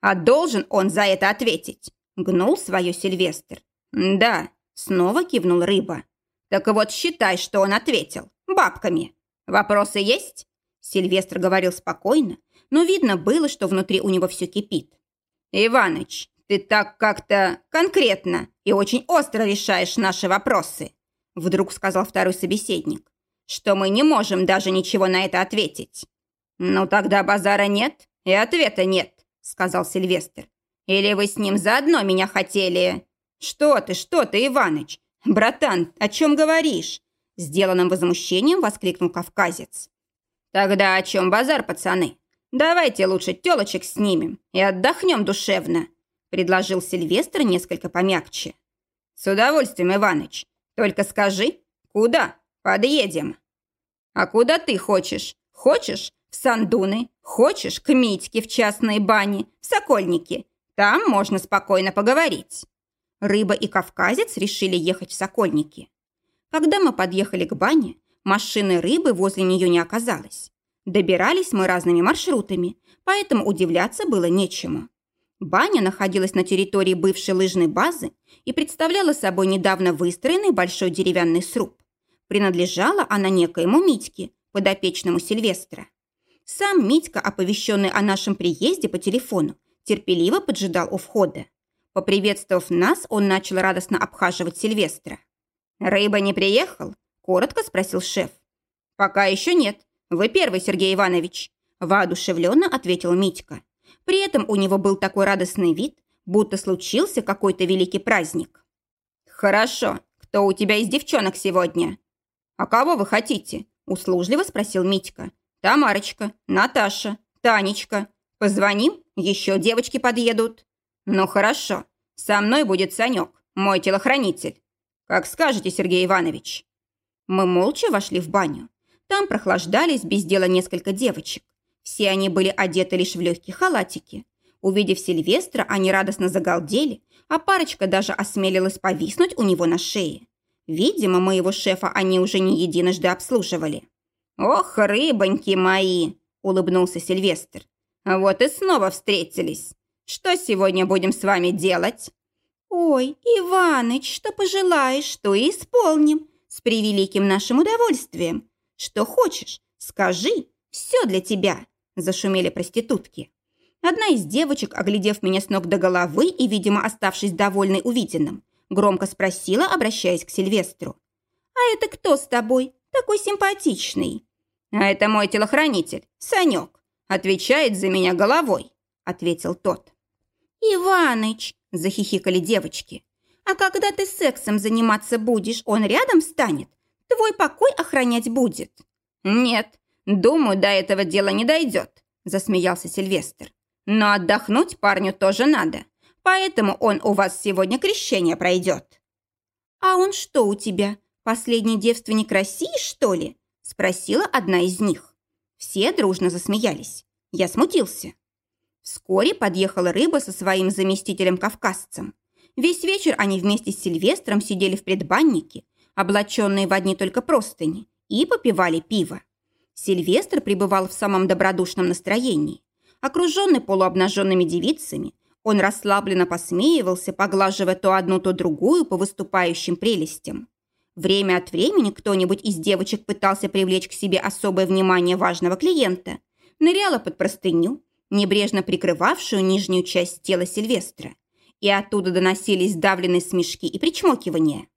А должен он за это ответить? Гнул свое Сильвестр. Да, снова кивнул рыба. Так вот считай, что он ответил. Бабками. Вопросы есть? Сильвестр говорил спокойно, но видно было, что внутри у него все кипит. «Иваныч, ты так как-то конкретно и очень остро решаешь наши вопросы», вдруг сказал второй собеседник, что мы не можем даже ничего на это ответить. «Ну тогда базара нет и ответа нет», сказал Сильвестр. «Или вы с ним заодно меня хотели?» «Что ты, что ты, Иваныч? Братан, о чем говоришь?» Сделанным возмущением воскликнул кавказец. «Тогда о чем базар, пацаны? Давайте лучше телочек снимем и отдохнем душевно», предложил Сильвестр несколько помягче. «С удовольствием, Иваныч. Только скажи, куда? Подъедем». «А куда ты хочешь? Хочешь в Сандуны? Хочешь к Митьке в частные бани, в Сокольники? Там можно спокойно поговорить». Рыба и кавказец решили ехать в Сокольники. Когда мы подъехали к бане, машины рыбы возле нее не оказалось. Добирались мы разными маршрутами, поэтому удивляться было нечему. Баня находилась на территории бывшей лыжной базы и представляла собой недавно выстроенный большой деревянный сруб. Принадлежала она некоему Митьке, подопечному Сильвестра. Сам Митька, оповещенный о нашем приезде по телефону, терпеливо поджидал у входа. Поприветствовав нас, он начал радостно обхаживать Сильвестра. «Рыба не приехал?» – коротко спросил шеф. «Пока еще нет. Вы первый, Сергей Иванович», – воодушевленно ответил Митька. При этом у него был такой радостный вид, будто случился какой-то великий праздник. «Хорошо. Кто у тебя из девчонок сегодня?» «А кого вы хотите?» – услужливо спросил Митька. «Тамарочка, Наташа, Танечка. Позвоним, еще девочки подъедут». «Ну хорошо. Со мной будет Санек, мой телохранитель. Как скажете, Сергей Иванович». Мы молча вошли в баню. Там прохлаждались без дела несколько девочек. Все они были одеты лишь в легкие халатики. Увидев Сильвестра, они радостно загалдели, а парочка даже осмелилась повиснуть у него на шее. Видимо, моего шефа они уже не единожды обслуживали. «Ох, рыбоньки мои!» – улыбнулся Сильвестр. «Вот и снова встретились. Что сегодня будем с вами делать?» «Ой, Иваныч, что пожелаешь, то и исполним. С превеликим нашим удовольствием. Что хочешь, скажи, все для тебя», – зашумели проститутки. Одна из девочек, оглядев меня с ног до головы и, видимо, оставшись довольной увиденным, громко спросила, обращаясь к Сильвестру. «А это кто с тобой? Такой симпатичный?» «А это мой телохранитель, Санек. Отвечает за меня головой», – ответил тот. «Иваныч!» – захихикали девочки. «А когда ты сексом заниматься будешь, он рядом станет? Твой покой охранять будет?» «Нет, думаю, до этого дела не дойдет», – засмеялся Сильвестр. «Но отдохнуть парню тоже надо, поэтому он у вас сегодня крещение пройдет». «А он что у тебя, последний девственник России, что ли?» – спросила одна из них. Все дружно засмеялись. Я смутился. Вскоре подъехала рыба со своим заместителем-кавказцем. Весь вечер они вместе с Сильвестром сидели в предбаннике, облаченные в одни только простыни, и попивали пиво. Сильвестр пребывал в самом добродушном настроении. Окруженный полуобнаженными девицами, он расслабленно посмеивался, поглаживая то одну, то другую по выступающим прелестям. Время от времени кто-нибудь из девочек пытался привлечь к себе особое внимание важного клиента, ныряла под простыню, небрежно прикрывавшую нижнюю часть тела Сильвестра, и оттуда доносились давленные смешки и причмокивания.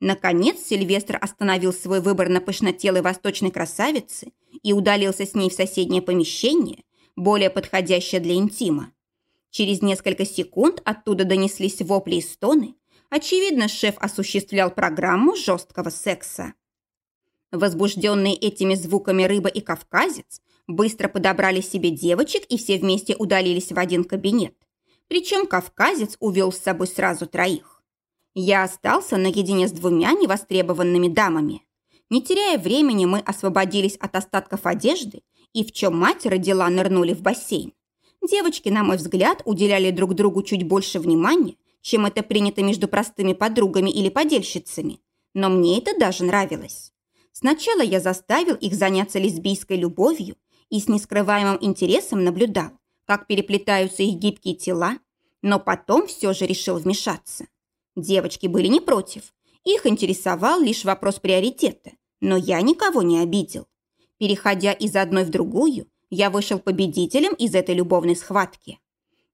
Наконец Сильвестр остановил свой выбор на пышнотелой восточной красавице и удалился с ней в соседнее помещение, более подходящее для интима. Через несколько секунд оттуда донеслись вопли и стоны. Очевидно, шеф осуществлял программу жесткого секса. Возбужденные этими звуками рыба и кавказец быстро подобрали себе девочек и все вместе удалились в один кабинет. Причем кавказец увел с собой сразу троих. Я остался наедине с двумя невостребованными дамами. Не теряя времени, мы освободились от остатков одежды и, в чем мать родила, нырнули в бассейн. Девочки, на мой взгляд, уделяли друг другу чуть больше внимания, чем это принято между простыми подругами или подельщицами. Но мне это даже нравилось. Сначала я заставил их заняться лесбийской любовью и с нескрываемым интересом наблюдал, как переплетаются их гибкие тела, но потом все же решил вмешаться. Девочки были не против. Их интересовал лишь вопрос приоритета, но я никого не обидел. Переходя из одной в другую, я вышел победителем из этой любовной схватки.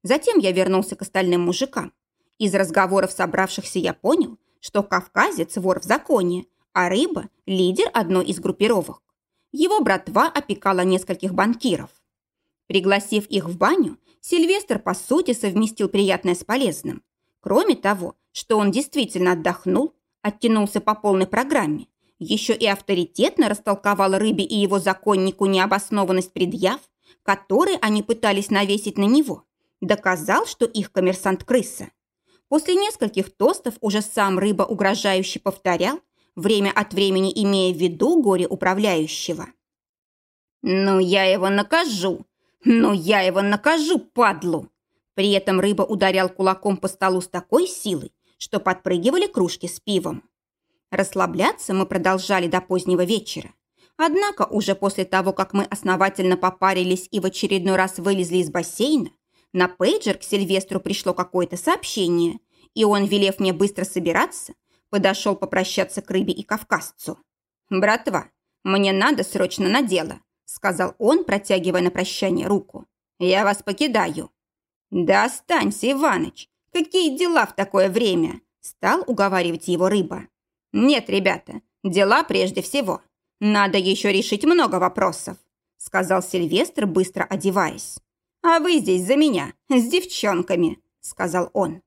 Затем я вернулся к остальным мужикам. Из разговоров собравшихся я понял, что кавказец – вор в законе, а рыба – лидер одной из группировок. Его братва опекала нескольких банкиров. Пригласив их в баню, Сильвестр, по сути, совместил приятное с полезным. Кроме того, что он действительно отдохнул, оттянулся по полной программе, еще и авторитетно растолковал Рыбе и его законнику необоснованность предъяв, которые они пытались навесить на него, доказал, что их коммерсант крыса. После нескольких тостов уже сам Рыба угрожающе повторял, время от времени имея в виду горе управляющего. «Ну, я его накажу! Ну, я его накажу, падлу!» При этом рыба ударял кулаком по столу с такой силой, что подпрыгивали кружки с пивом. Расслабляться мы продолжали до позднего вечера. Однако уже после того, как мы основательно попарились и в очередной раз вылезли из бассейна, на пейджер к Сильвестру пришло какое-то сообщение, и он, велев мне быстро собираться, подошел попрощаться к рыбе и кавказцу. «Братва, мне надо срочно на дело», сказал он, протягивая на прощание руку. «Я вас покидаю». «Да останься, Иваныч, какие дела в такое время?» стал уговаривать его рыба. «Нет, ребята, дела прежде всего. Надо еще решить много вопросов», сказал Сильвестр, быстро одеваясь. «А вы здесь за меня, с девчонками», сказал он.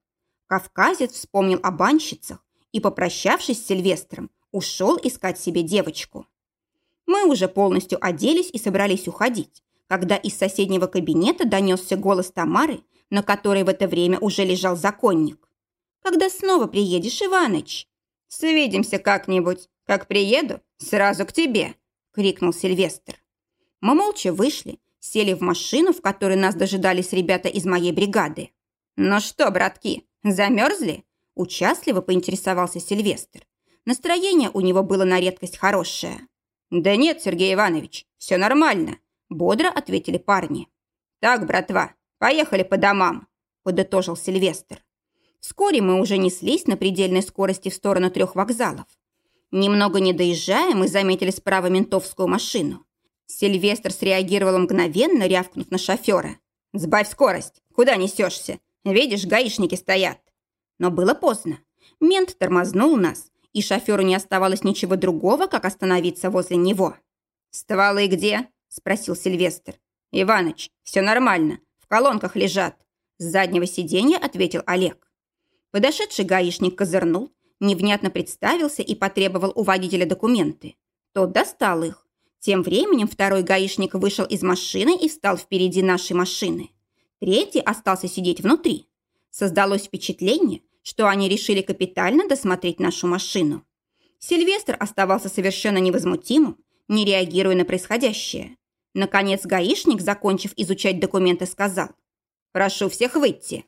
Кавказец вспомнил о банщицах и, попрощавшись с Сильвестром, ушел искать себе девочку. Мы уже полностью оделись и собрались уходить, когда из соседнего кабинета донесся голос Тамары, на которой в это время уже лежал законник. «Когда снова приедешь, Иваныч?» «Свидимся как-нибудь. Как приеду, сразу к тебе!» – крикнул Сильвестр. Мы молча вышли, сели в машину, в которой нас дожидались ребята из моей бригады. «Ну что, братки, замерзли?» – участливо поинтересовался Сильвестр. Настроение у него было на редкость хорошее. «Да нет, Сергей Иванович, все нормально», – бодро ответили парни. «Так, братва, поехали по домам», – подытожил Сильвестр. Вскоре мы уже неслись на предельной скорости в сторону трех вокзалов. Немного не доезжая, мы заметили справа ментовскую машину. Сильвестр среагировал мгновенно, рявкнув на шофера. «Сбавь скорость! Куда несешься? Видишь, гаишники стоят!» Но было поздно. Мент тормознул нас, и шоферу не оставалось ничего другого, как остановиться возле него. «Стволы где?» – спросил Сильвестр. «Иваныч, все нормально, в колонках лежат». С заднего сиденья ответил Олег. Подошедший гаишник козырнул, невнятно представился и потребовал у водителя документы. Тот достал их. Тем временем второй гаишник вышел из машины и встал впереди нашей машины. Третий остался сидеть внутри. Создалось впечатление, что они решили капитально досмотреть нашу машину. Сильвестр оставался совершенно невозмутимым, не реагируя на происходящее. Наконец гаишник, закончив изучать документы, сказал «Прошу всех выйти».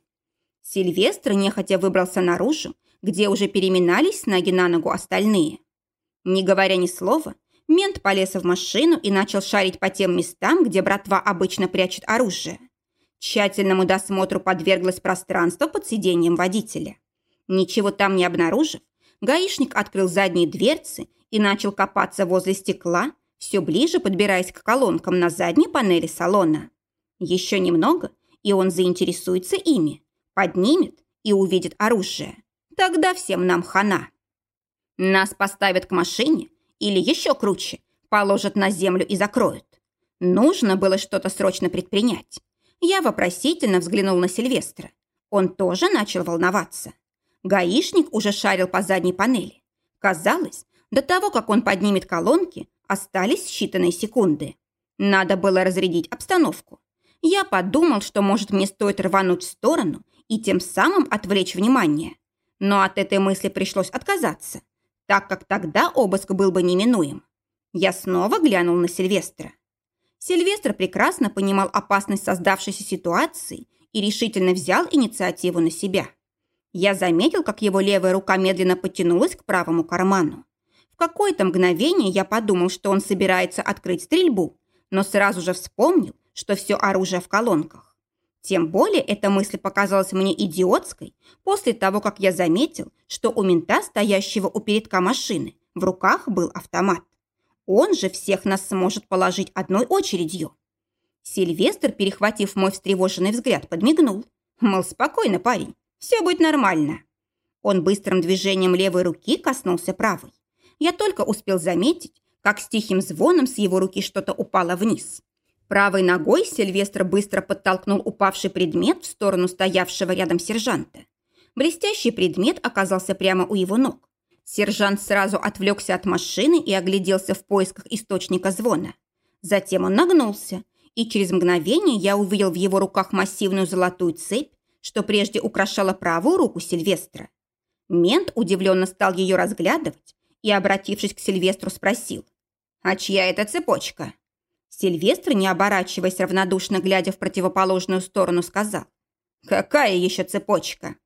Сильвестр нехотя выбрался наружу, где уже переминались с ноги на ногу остальные. Не говоря ни слова, мент полез в машину и начал шарить по тем местам, где братва обычно прячет оружие. Тщательному досмотру подверглось пространство под сиденьем водителя. Ничего там не обнаружив, гаишник открыл задние дверцы и начал копаться возле стекла, все ближе подбираясь к колонкам на задней панели салона. Еще немного, и он заинтересуется ими поднимет и увидит оружие. Тогда всем нам хана. Нас поставят к машине или еще круче, положат на землю и закроют. Нужно было что-то срочно предпринять. Я вопросительно взглянул на Сильвестра. Он тоже начал волноваться. Гаишник уже шарил по задней панели. Казалось, до того, как он поднимет колонки, остались считанные секунды. Надо было разрядить обстановку. Я подумал, что, может, мне стоит рвануть в сторону и тем самым отвлечь внимание. Но от этой мысли пришлось отказаться, так как тогда обыск был бы неминуем. Я снова глянул на Сильвестра. Сильвестр прекрасно понимал опасность создавшейся ситуации и решительно взял инициативу на себя. Я заметил, как его левая рука медленно потянулась к правому карману. В какое-то мгновение я подумал, что он собирается открыть стрельбу, но сразу же вспомнил, что все оружие в колонках. Тем более эта мысль показалась мне идиотской после того, как я заметил, что у мента, стоящего у передка машины, в руках был автомат. Он же всех нас сможет положить одной очередью. Сильвестр, перехватив мой встревоженный взгляд, подмигнул. Мол, спокойно, парень, все будет нормально. Он быстрым движением левой руки коснулся правой. Я только успел заметить, как с тихим звоном с его руки что-то упало вниз. Правой ногой Сильвестр быстро подтолкнул упавший предмет в сторону стоявшего рядом сержанта. Блестящий предмет оказался прямо у его ног. Сержант сразу отвлекся от машины и огляделся в поисках источника звона. Затем он нагнулся, и через мгновение я увидел в его руках массивную золотую цепь, что прежде украшала правую руку Сильвестра. Мент удивленно стал ее разглядывать и, обратившись к Сильвестру, спросил, «А чья это цепочка?» Сильвестр, не оборачиваясь равнодушно, глядя в противоположную сторону, сказал. «Какая еще цепочка?»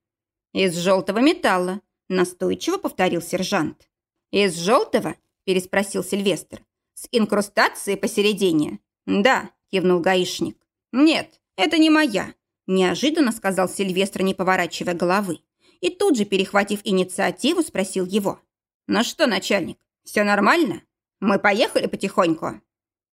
«Из желтого металла», – настойчиво повторил сержант. «Из желтого?» – переспросил Сильвестр. «С инкрустацией посередине?» «Да», – кивнул гаишник. «Нет, это не моя», – неожиданно сказал Сильвестр, не поворачивая головы. И тут же, перехватив инициативу, спросил его. «Ну что, начальник, все нормально? Мы поехали потихоньку?»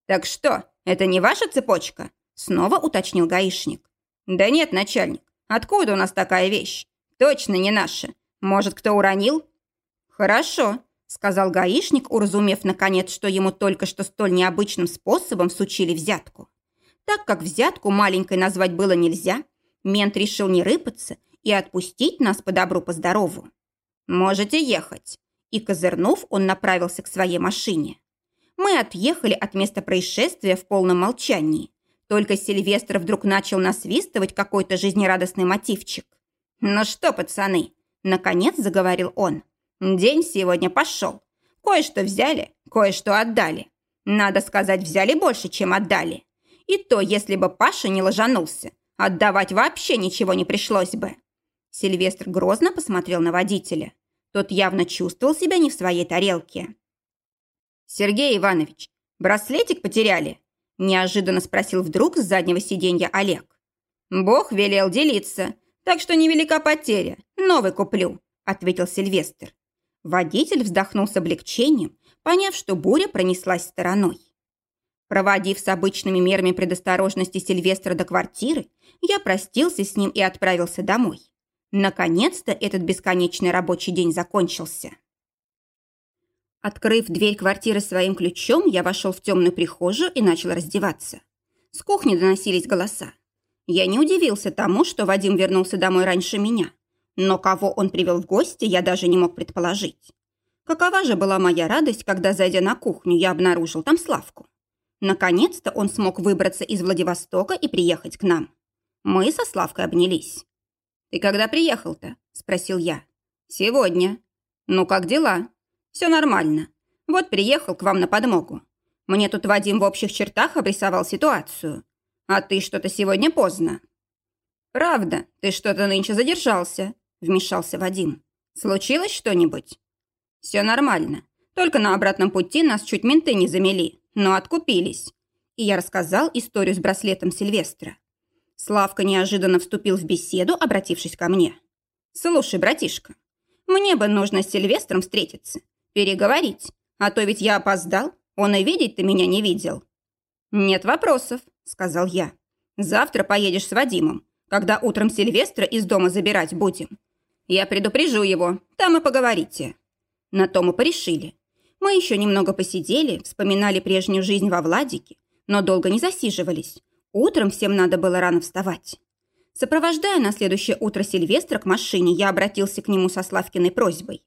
«Так что, это не ваша цепочка?» – снова уточнил гаишник. «Да нет, начальник, откуда у нас такая вещь? Точно не наша. Может, кто уронил?» «Хорошо», – сказал гаишник, уразумев наконец, что ему только что столь необычным способом сучили взятку. Так как взятку маленькой назвать было нельзя, мент решил не рыпаться и отпустить нас по добру, по. «Можете ехать». И, козырнув, он направился к своей машине. Мы отъехали от места происшествия в полном молчании. Только Сильвестр вдруг начал насвистывать какой-то жизнерадостный мотивчик. «Ну что, пацаны?» – наконец заговорил он. «День сегодня пошел. Кое-что взяли, кое-что отдали. Надо сказать, взяли больше, чем отдали. И то, если бы Паша не ложанулся, отдавать вообще ничего не пришлось бы». Сильвестр грозно посмотрел на водителя. Тот явно чувствовал себя не в своей тарелке. «Сергей Иванович, браслетик потеряли?» Неожиданно спросил вдруг с заднего сиденья Олег. «Бог велел делиться, так что невелика потеря. Новый куплю», ответил Сильвестр. Водитель вздохнул с облегчением, поняв, что буря пронеслась стороной. Проводив с обычными мерами предосторожности Сильвестра до квартиры, я простился с ним и отправился домой. Наконец-то этот бесконечный рабочий день закончился. Открыв дверь квартиры своим ключом, я вошел в темную прихожую и начал раздеваться. С кухни доносились голоса. Я не удивился тому, что Вадим вернулся домой раньше меня. Но кого он привел в гости, я даже не мог предположить. Какова же была моя радость, когда, зайдя на кухню, я обнаружил там Славку. Наконец-то он смог выбраться из Владивостока и приехать к нам. Мы со Славкой обнялись. «Ты когда приехал-то?» – спросил я. «Сегодня». «Ну, как дела?» Все нормально. Вот приехал к вам на подмогу. Мне тут Вадим в общих чертах обрисовал ситуацию. А ты что-то сегодня поздно». «Правда, ты что-то нынче задержался», – вмешался Вадим. «Случилось что-нибудь?» «Все нормально. Только на обратном пути нас чуть менты не замели, но откупились». И я рассказал историю с браслетом Сильвестра. Славка неожиданно вступил в беседу, обратившись ко мне. «Слушай, братишка, мне бы нужно с Сильвестром встретиться переговорить, а то ведь я опоздал, он и видеть-то меня не видел». «Нет вопросов», — сказал я. «Завтра поедешь с Вадимом, когда утром Сильвестра из дома забирать будем. Я предупрежу его, там и поговорите». На то мы порешили. Мы еще немного посидели, вспоминали прежнюю жизнь во Владике, но долго не засиживались. Утром всем надо было рано вставать. Сопровождая на следующее утро Сильвестра к машине, я обратился к нему со Славкиной просьбой.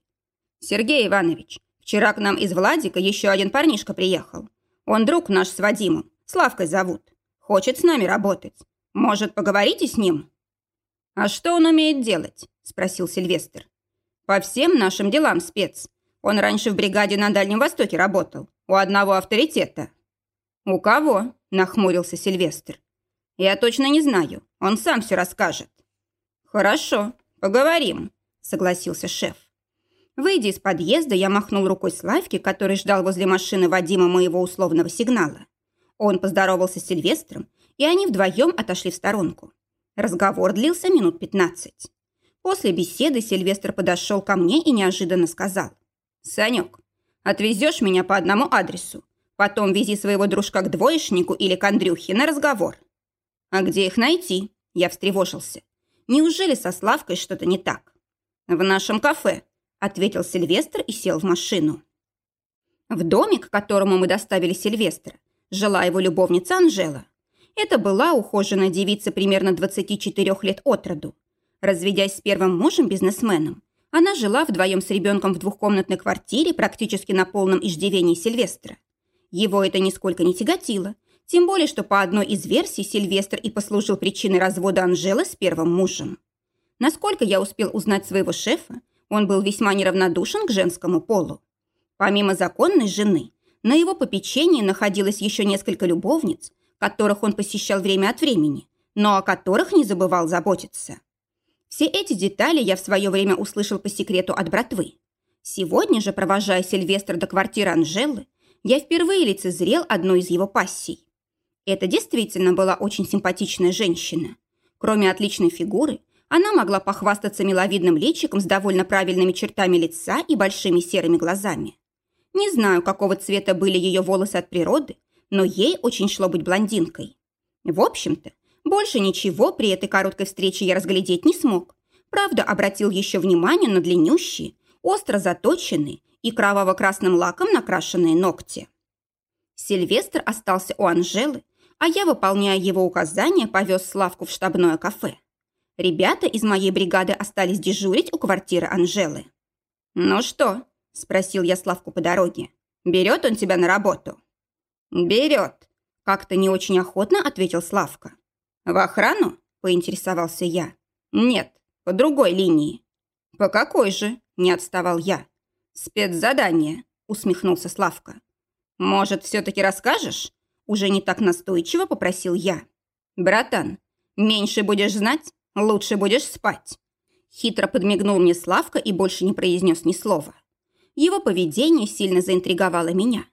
«Сергей Иванович, вчера к нам из Владика еще один парнишка приехал. Он друг наш с Вадимом, Славкой зовут. Хочет с нами работать. Может, поговорите с ним?» «А что он умеет делать?» – спросил Сильвестр. «По всем нашим делам спец. Он раньше в бригаде на Дальнем Востоке работал. У одного авторитета». «У кого?» – нахмурился Сильвестр. «Я точно не знаю. Он сам все расскажет». «Хорошо, поговорим», – согласился шеф. Выйдя из подъезда, я махнул рукой Славке, который ждал возле машины Вадима моего условного сигнала. Он поздоровался с Сильвестром, и они вдвоем отошли в сторонку. Разговор длился минут пятнадцать. После беседы Сильвестр подошел ко мне и неожиданно сказал. «Санек, отвезешь меня по одному адресу. Потом вези своего дружка к двоечнику или к Андрюхе на разговор». «А где их найти?» Я встревожился. «Неужели со Славкой что-то не так?» «В нашем кафе», ответил Сильвестр и сел в машину. В доме, к которому мы доставили Сильвестра, жила его любовница Анжела. Это была ухоженная девица примерно 24 лет от роду. Разведясь с первым мужем-бизнесменом, она жила вдвоем с ребенком в двухкомнатной квартире практически на полном иждивении Сильвестра. Его это нисколько не тяготило, тем более, что по одной из версий Сильвестр и послужил причиной развода Анжелы с первым мужем. Насколько я успел узнать своего шефа, он был весьма неравнодушен к женскому полу. Помимо законной жены, на его попечении находилось еще несколько любовниц, которых он посещал время от времени, но о которых не забывал заботиться. Все эти детали я в свое время услышал по секрету от братвы. Сегодня же, провожая Сильвестра до квартиры Анжелы, я впервые лицезрел одну из его пассий. Это действительно была очень симпатичная женщина. Кроме отличной фигуры, она могла похвастаться миловидным личиком с довольно правильными чертами лица и большими серыми глазами. Не знаю, какого цвета были ее волосы от природы, но ей очень шло быть блондинкой. В общем-то, больше ничего при этой короткой встрече я разглядеть не смог. Правда, обратил еще внимание на длиннющие, остро заточенные и кроваво-красным лаком накрашенные ногти. Сильвестр остался у Анжелы, а я, выполняя его указания, повез Славку в штабное кафе. Ребята из моей бригады остались дежурить у квартиры Анжелы. «Ну что?» – спросил я Славку по дороге. «Берет он тебя на работу?» «Берет», – как-то не очень охотно ответил Славка. «В охрану?» – поинтересовался я. «Нет, по другой линии». «По какой же?» – не отставал я. «Спецзадание», – усмехнулся Славка. «Может, все-таки расскажешь?» Уже не так настойчиво попросил я. «Братан, меньше будешь знать, лучше будешь спать». Хитро подмигнул мне Славка и больше не произнес ни слова. Его поведение сильно заинтриговало меня.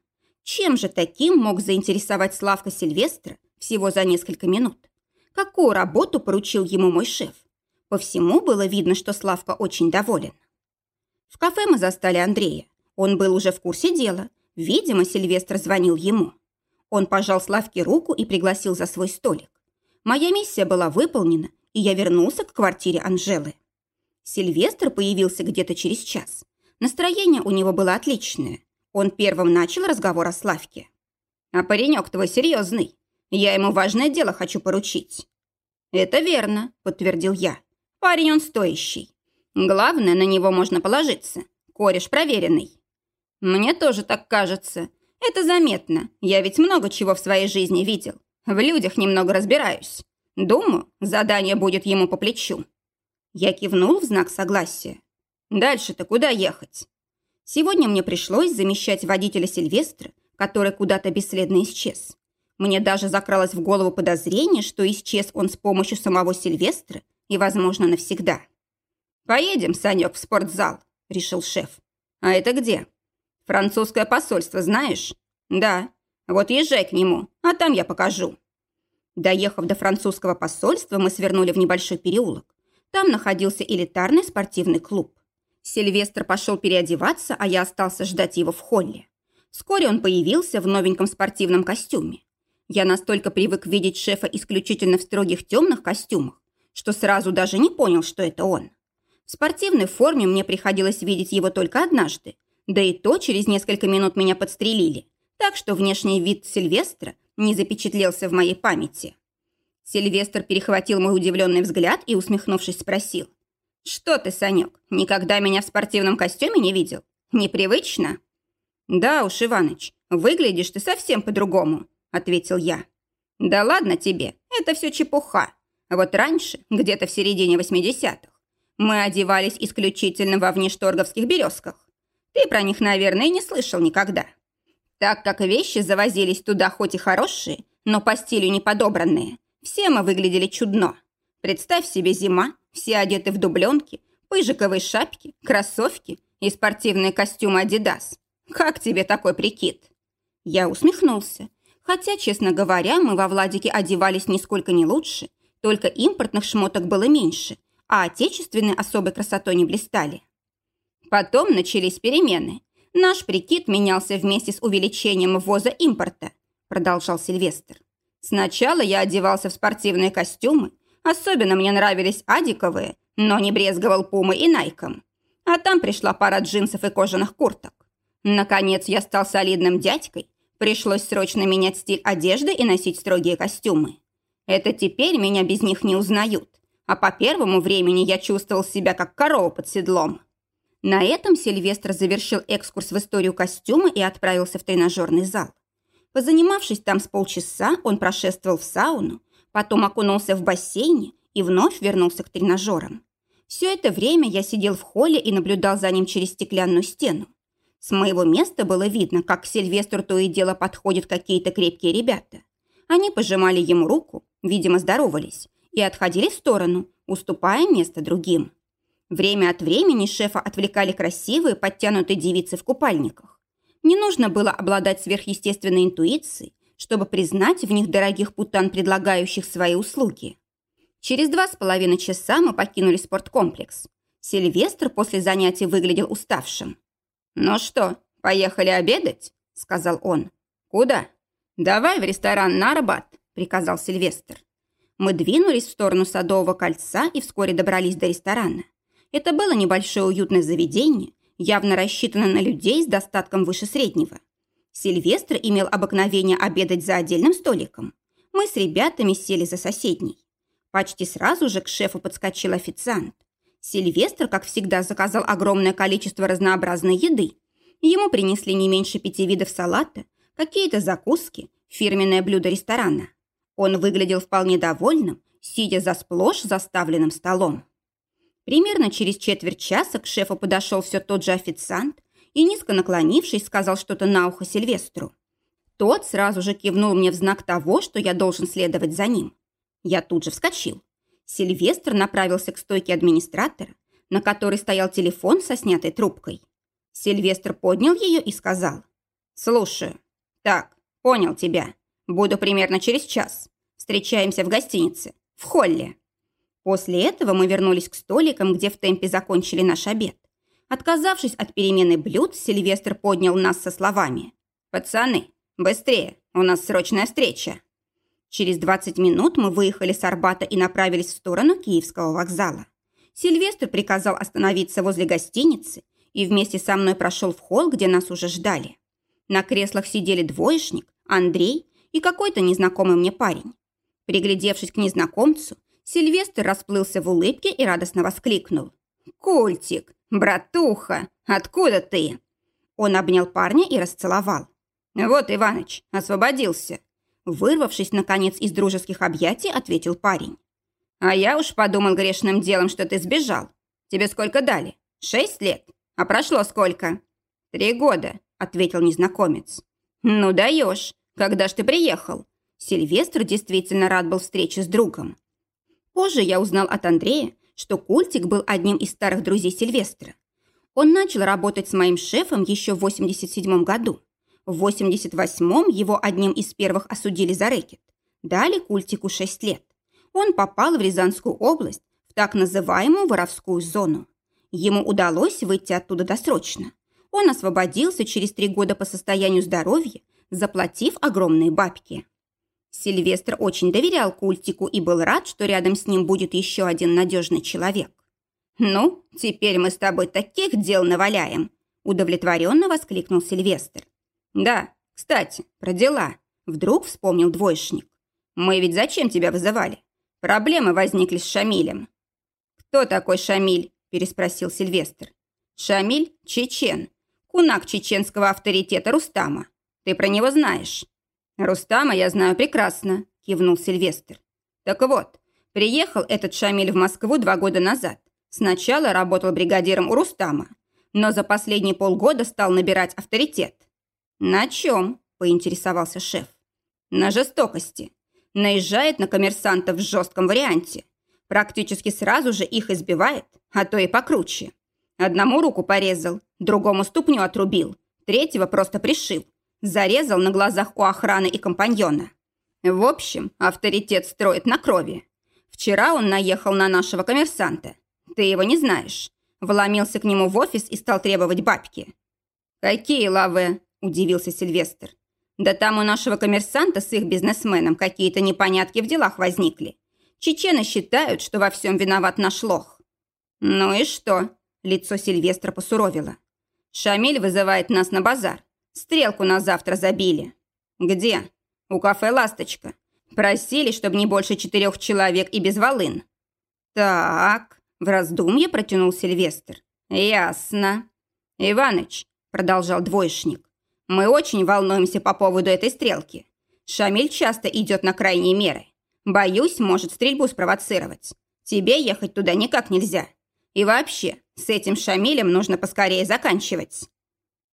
Чем же таким мог заинтересовать Славка Сильвестра всего за несколько минут? Какую работу поручил ему мой шеф? По всему было видно, что Славка очень доволен. В кафе мы застали Андрея. Он был уже в курсе дела Видимо, Сильвестр звонил ему. Он пожал Славке руку и пригласил за свой столик. Моя миссия была выполнена, и я вернулся к квартире Анжелы. Сильвестр появился где-то через час. Настроение у него было отличное. Он первым начал разговор о Славке. «А паренек твой серьезный. Я ему важное дело хочу поручить». «Это верно», — подтвердил я. «Парень он стоящий. Главное, на него можно положиться. Кореш проверенный. «Мне тоже так кажется. Это заметно. Я ведь много чего в своей жизни видел. В людях немного разбираюсь. Думаю, задание будет ему по плечу». Я кивнул в знак согласия. «Дальше-то куда ехать?» Сегодня мне пришлось замещать водителя Сильвестра, который куда-то бесследно исчез. Мне даже закралось в голову подозрение, что исчез он с помощью самого Сильвестра и, возможно, навсегда. «Поедем, Санек, в спортзал», — решил шеф. «А это где?» Французское посольство знаешь? Да. Вот езжай к нему, а там я покажу. Доехав до французского посольства, мы свернули в небольшой переулок. Там находился элитарный спортивный клуб. Сильвестр пошел переодеваться, а я остался ждать его в холле. Вскоре он появился в новеньком спортивном костюме. Я настолько привык видеть шефа исключительно в строгих темных костюмах, что сразу даже не понял, что это он. В спортивной форме мне приходилось видеть его только однажды, да и то через несколько минут меня подстрелили, так что внешний вид Сильвестра не запечатлелся в моей памяти. Сильвестр перехватил мой удивленный взгляд и, усмехнувшись, спросил. «Что ты, Санек, никогда меня в спортивном костюме не видел? Непривычно?» «Да уж, Иваныч, выглядишь ты совсем по-другому», — ответил я. «Да ладно тебе, это все чепуха. Вот раньше, где-то в середине 80-х, мы одевались исключительно во внешторговских березках. Ты про них, наверное, не слышал никогда. Так как вещи завозились туда хоть и хорошие, но по стилю не подобранные, все мы выглядели чудно. Представь себе зима, все одеты в дубленки, пыжиковые шапки, кроссовки и спортивные костюмы «Адидас». Как тебе такой прикид?» Я усмехнулся. Хотя, честно говоря, мы во Владике одевались нисколько не лучше, только импортных шмоток было меньше, а отечественные особой красотой не блистали. Потом начались перемены. Наш прикид менялся вместе с увеличением ввоза импорта, продолжал Сильвестр. Сначала я одевался в спортивные костюмы, особенно мне нравились адиковые, но не брезговал пумы и найком. А там пришла пара джинсов и кожаных курток. Наконец я стал солидным дядькой, пришлось срочно менять стиль одежды и носить строгие костюмы. Это теперь меня без них не узнают, а по первому времени я чувствовал себя как корова под седлом. На этом Сильвестр завершил экскурс в историю костюма и отправился в тренажерный зал. Позанимавшись там с полчаса, он прошествовал в сауну, потом окунулся в бассейне и вновь вернулся к тренажерам. Все это время я сидел в холле и наблюдал за ним через стеклянную стену. С моего места было видно, как к Сильвестру то и дело подходят какие-то крепкие ребята. Они пожимали ему руку, видимо, здоровались, и отходили в сторону, уступая место другим. Время от времени шефа отвлекали красивые, подтянутые девицы в купальниках. Не нужно было обладать сверхъестественной интуицией, чтобы признать в них дорогих путан, предлагающих свои услуги. Через два с половиной часа мы покинули спорткомплекс. Сильвестр после занятий выглядел уставшим. «Ну что, поехали обедать?» – сказал он. «Куда?» «Давай в ресторан на Арбат», – приказал Сильвестр. Мы двинулись в сторону Садового кольца и вскоре добрались до ресторана. Это было небольшое уютное заведение, явно рассчитанное на людей с достатком выше среднего. Сильвестр имел обыкновение обедать за отдельным столиком. Мы с ребятами сели за соседний. Почти сразу же к шефу подскочил официант. Сильвестр, как всегда, заказал огромное количество разнообразной еды. Ему принесли не меньше пяти видов салата, какие-то закуски, фирменное блюдо ресторана. Он выглядел вполне довольным, сидя за сплошь заставленным столом. Примерно через четверть часа к шефу подошел все тот же официант и, низко наклонившись, сказал что-то на ухо Сильвестру. Тот сразу же кивнул мне в знак того, что я должен следовать за ним. Я тут же вскочил. Сильвестр направился к стойке администратора, на которой стоял телефон со снятой трубкой. Сильвестр поднял ее и сказал. «Слушаю. Так, понял тебя. Буду примерно через час. Встречаемся в гостинице, в холле». После этого мы вернулись к столикам, где в темпе закончили наш обед. Отказавшись от перемены блюд, Сильвестр поднял нас со словами. «Пацаны, быстрее, у нас срочная встреча». Через 20 минут мы выехали с Арбата и направились в сторону Киевского вокзала. Сильвестр приказал остановиться возле гостиницы и вместе со мной прошел в холл, где нас уже ждали. На креслах сидели двоечник, Андрей и какой-то незнакомый мне парень. Приглядевшись к незнакомцу, Сильвестр расплылся в улыбке и радостно воскликнул. «Культик! «Братуха, откуда ты?» Он обнял парня и расцеловал. «Вот, Иваныч, освободился». Вырвавшись, наконец, из дружеских объятий, ответил парень. «А я уж подумал грешным делом, что ты сбежал. Тебе сколько дали? Шесть лет? А прошло сколько?» «Три года», — ответил незнакомец. «Ну даешь. Когда ж ты приехал?» Сильвестр действительно рад был встрече с другом. Позже я узнал от Андрея, что Культик был одним из старых друзей Сильвестра. Он начал работать с моим шефом еще в 87 году. В 88-м его одним из первых осудили за рэкет. Дали Культику 6 лет. Он попал в Рязанскую область, в так называемую воровскую зону. Ему удалось выйти оттуда досрочно. Он освободился через три года по состоянию здоровья, заплатив огромные бабки. Сильвестр очень доверял Культику и был рад, что рядом с ним будет еще один надежный человек. «Ну, теперь мы с тобой таких дел наваляем!» удовлетворенно воскликнул Сильвестр. «Да, кстати, про дела», вдруг вспомнил двоечник. «Мы ведь зачем тебя вызывали? Проблемы возникли с Шамилем». «Кто такой Шамиль?» переспросил Сильвестр. «Шамиль – чечен, кунак чеченского авторитета Рустама. Ты про него знаешь?» «Рустама я знаю прекрасно», – кивнул Сильвестр. «Так вот, приехал этот Шамиль в Москву два года назад. Сначала работал бригадиром у Рустама, но за последние полгода стал набирать авторитет». «На чем?» – поинтересовался шеф. «На жестокости. Наезжает на коммерсантов в жестком варианте. Практически сразу же их избивает, а то и покруче. Одному руку порезал, другому ступню отрубил, третьего просто пришил, Зарезал на глазах у охраны и компаньона. В общем, авторитет строит на крови. Вчера он наехал на нашего коммерсанта. Ты его не знаешь. Вломился к нему в офис и стал требовать бабки. «Какие лавы?» – удивился Сильвестр. «Да там у нашего коммерсанта с их бизнесменом какие-то непонятки в делах возникли. Чечены считают, что во всем виноват наш лох». «Ну и что?» – лицо Сильвестра посуровило. «Шамиль вызывает нас на базар. Стрелку на завтра забили. Где? У кафе «Ласточка». Просили, чтобы не больше четырех человек и без волын. Так, в раздумье протянул Сильвестр. Ясно. Иваныч, продолжал двоечник, мы очень волнуемся по поводу этой стрелки. Шамиль часто идет на крайние меры. Боюсь, может стрельбу спровоцировать. Тебе ехать туда никак нельзя. И вообще, с этим Шамилем нужно поскорее заканчивать.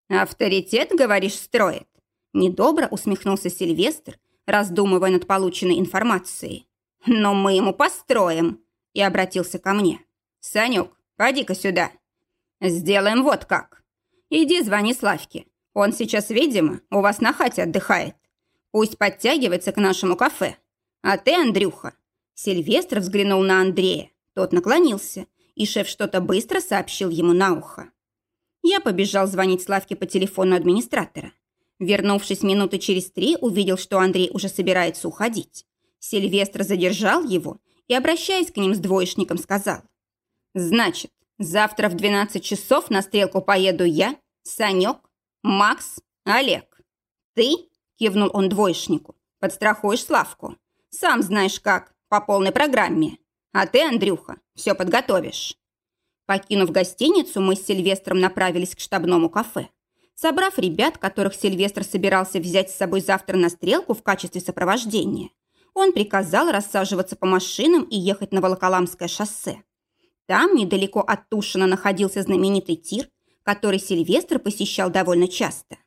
«Авторитет, говоришь, строит?» Недобро усмехнулся Сильвестр, раздумывая над полученной информацией. «Но мы ему построим!» И обратился ко мне. «Санек, поди-ка сюда. Сделаем вот как. Иди звони Славке. Он сейчас, видимо, у вас на хате отдыхает. Пусть подтягивается к нашему кафе. А ты, Андрюха. Сильвестр взглянул на Андрея. Тот наклонился, и шеф что-то быстро сообщил ему на ухо. Я побежал звонить Славке по телефону администратора. Вернувшись минуты через три, увидел, что Андрей уже собирается уходить. Сильвестр задержал его и, обращаясь к ним с двоечником, сказал. «Значит, завтра в 12 часов на стрелку поеду я, Санек, Макс, Олег. Ты, — кивнул он двоечнику, — подстрахуешь Славку. Сам знаешь как, по полной программе. А ты, Андрюха, все подготовишь». Покинув гостиницу, мы с Сильвестром направились к штабному кафе. Собрав ребят, которых Сильвестр собирался взять с собой завтра на стрелку в качестве сопровождения, он приказал рассаживаться по машинам и ехать на Волоколамское шоссе. Там, недалеко от Тушина, находился знаменитый тир, который Сильвестр посещал довольно часто.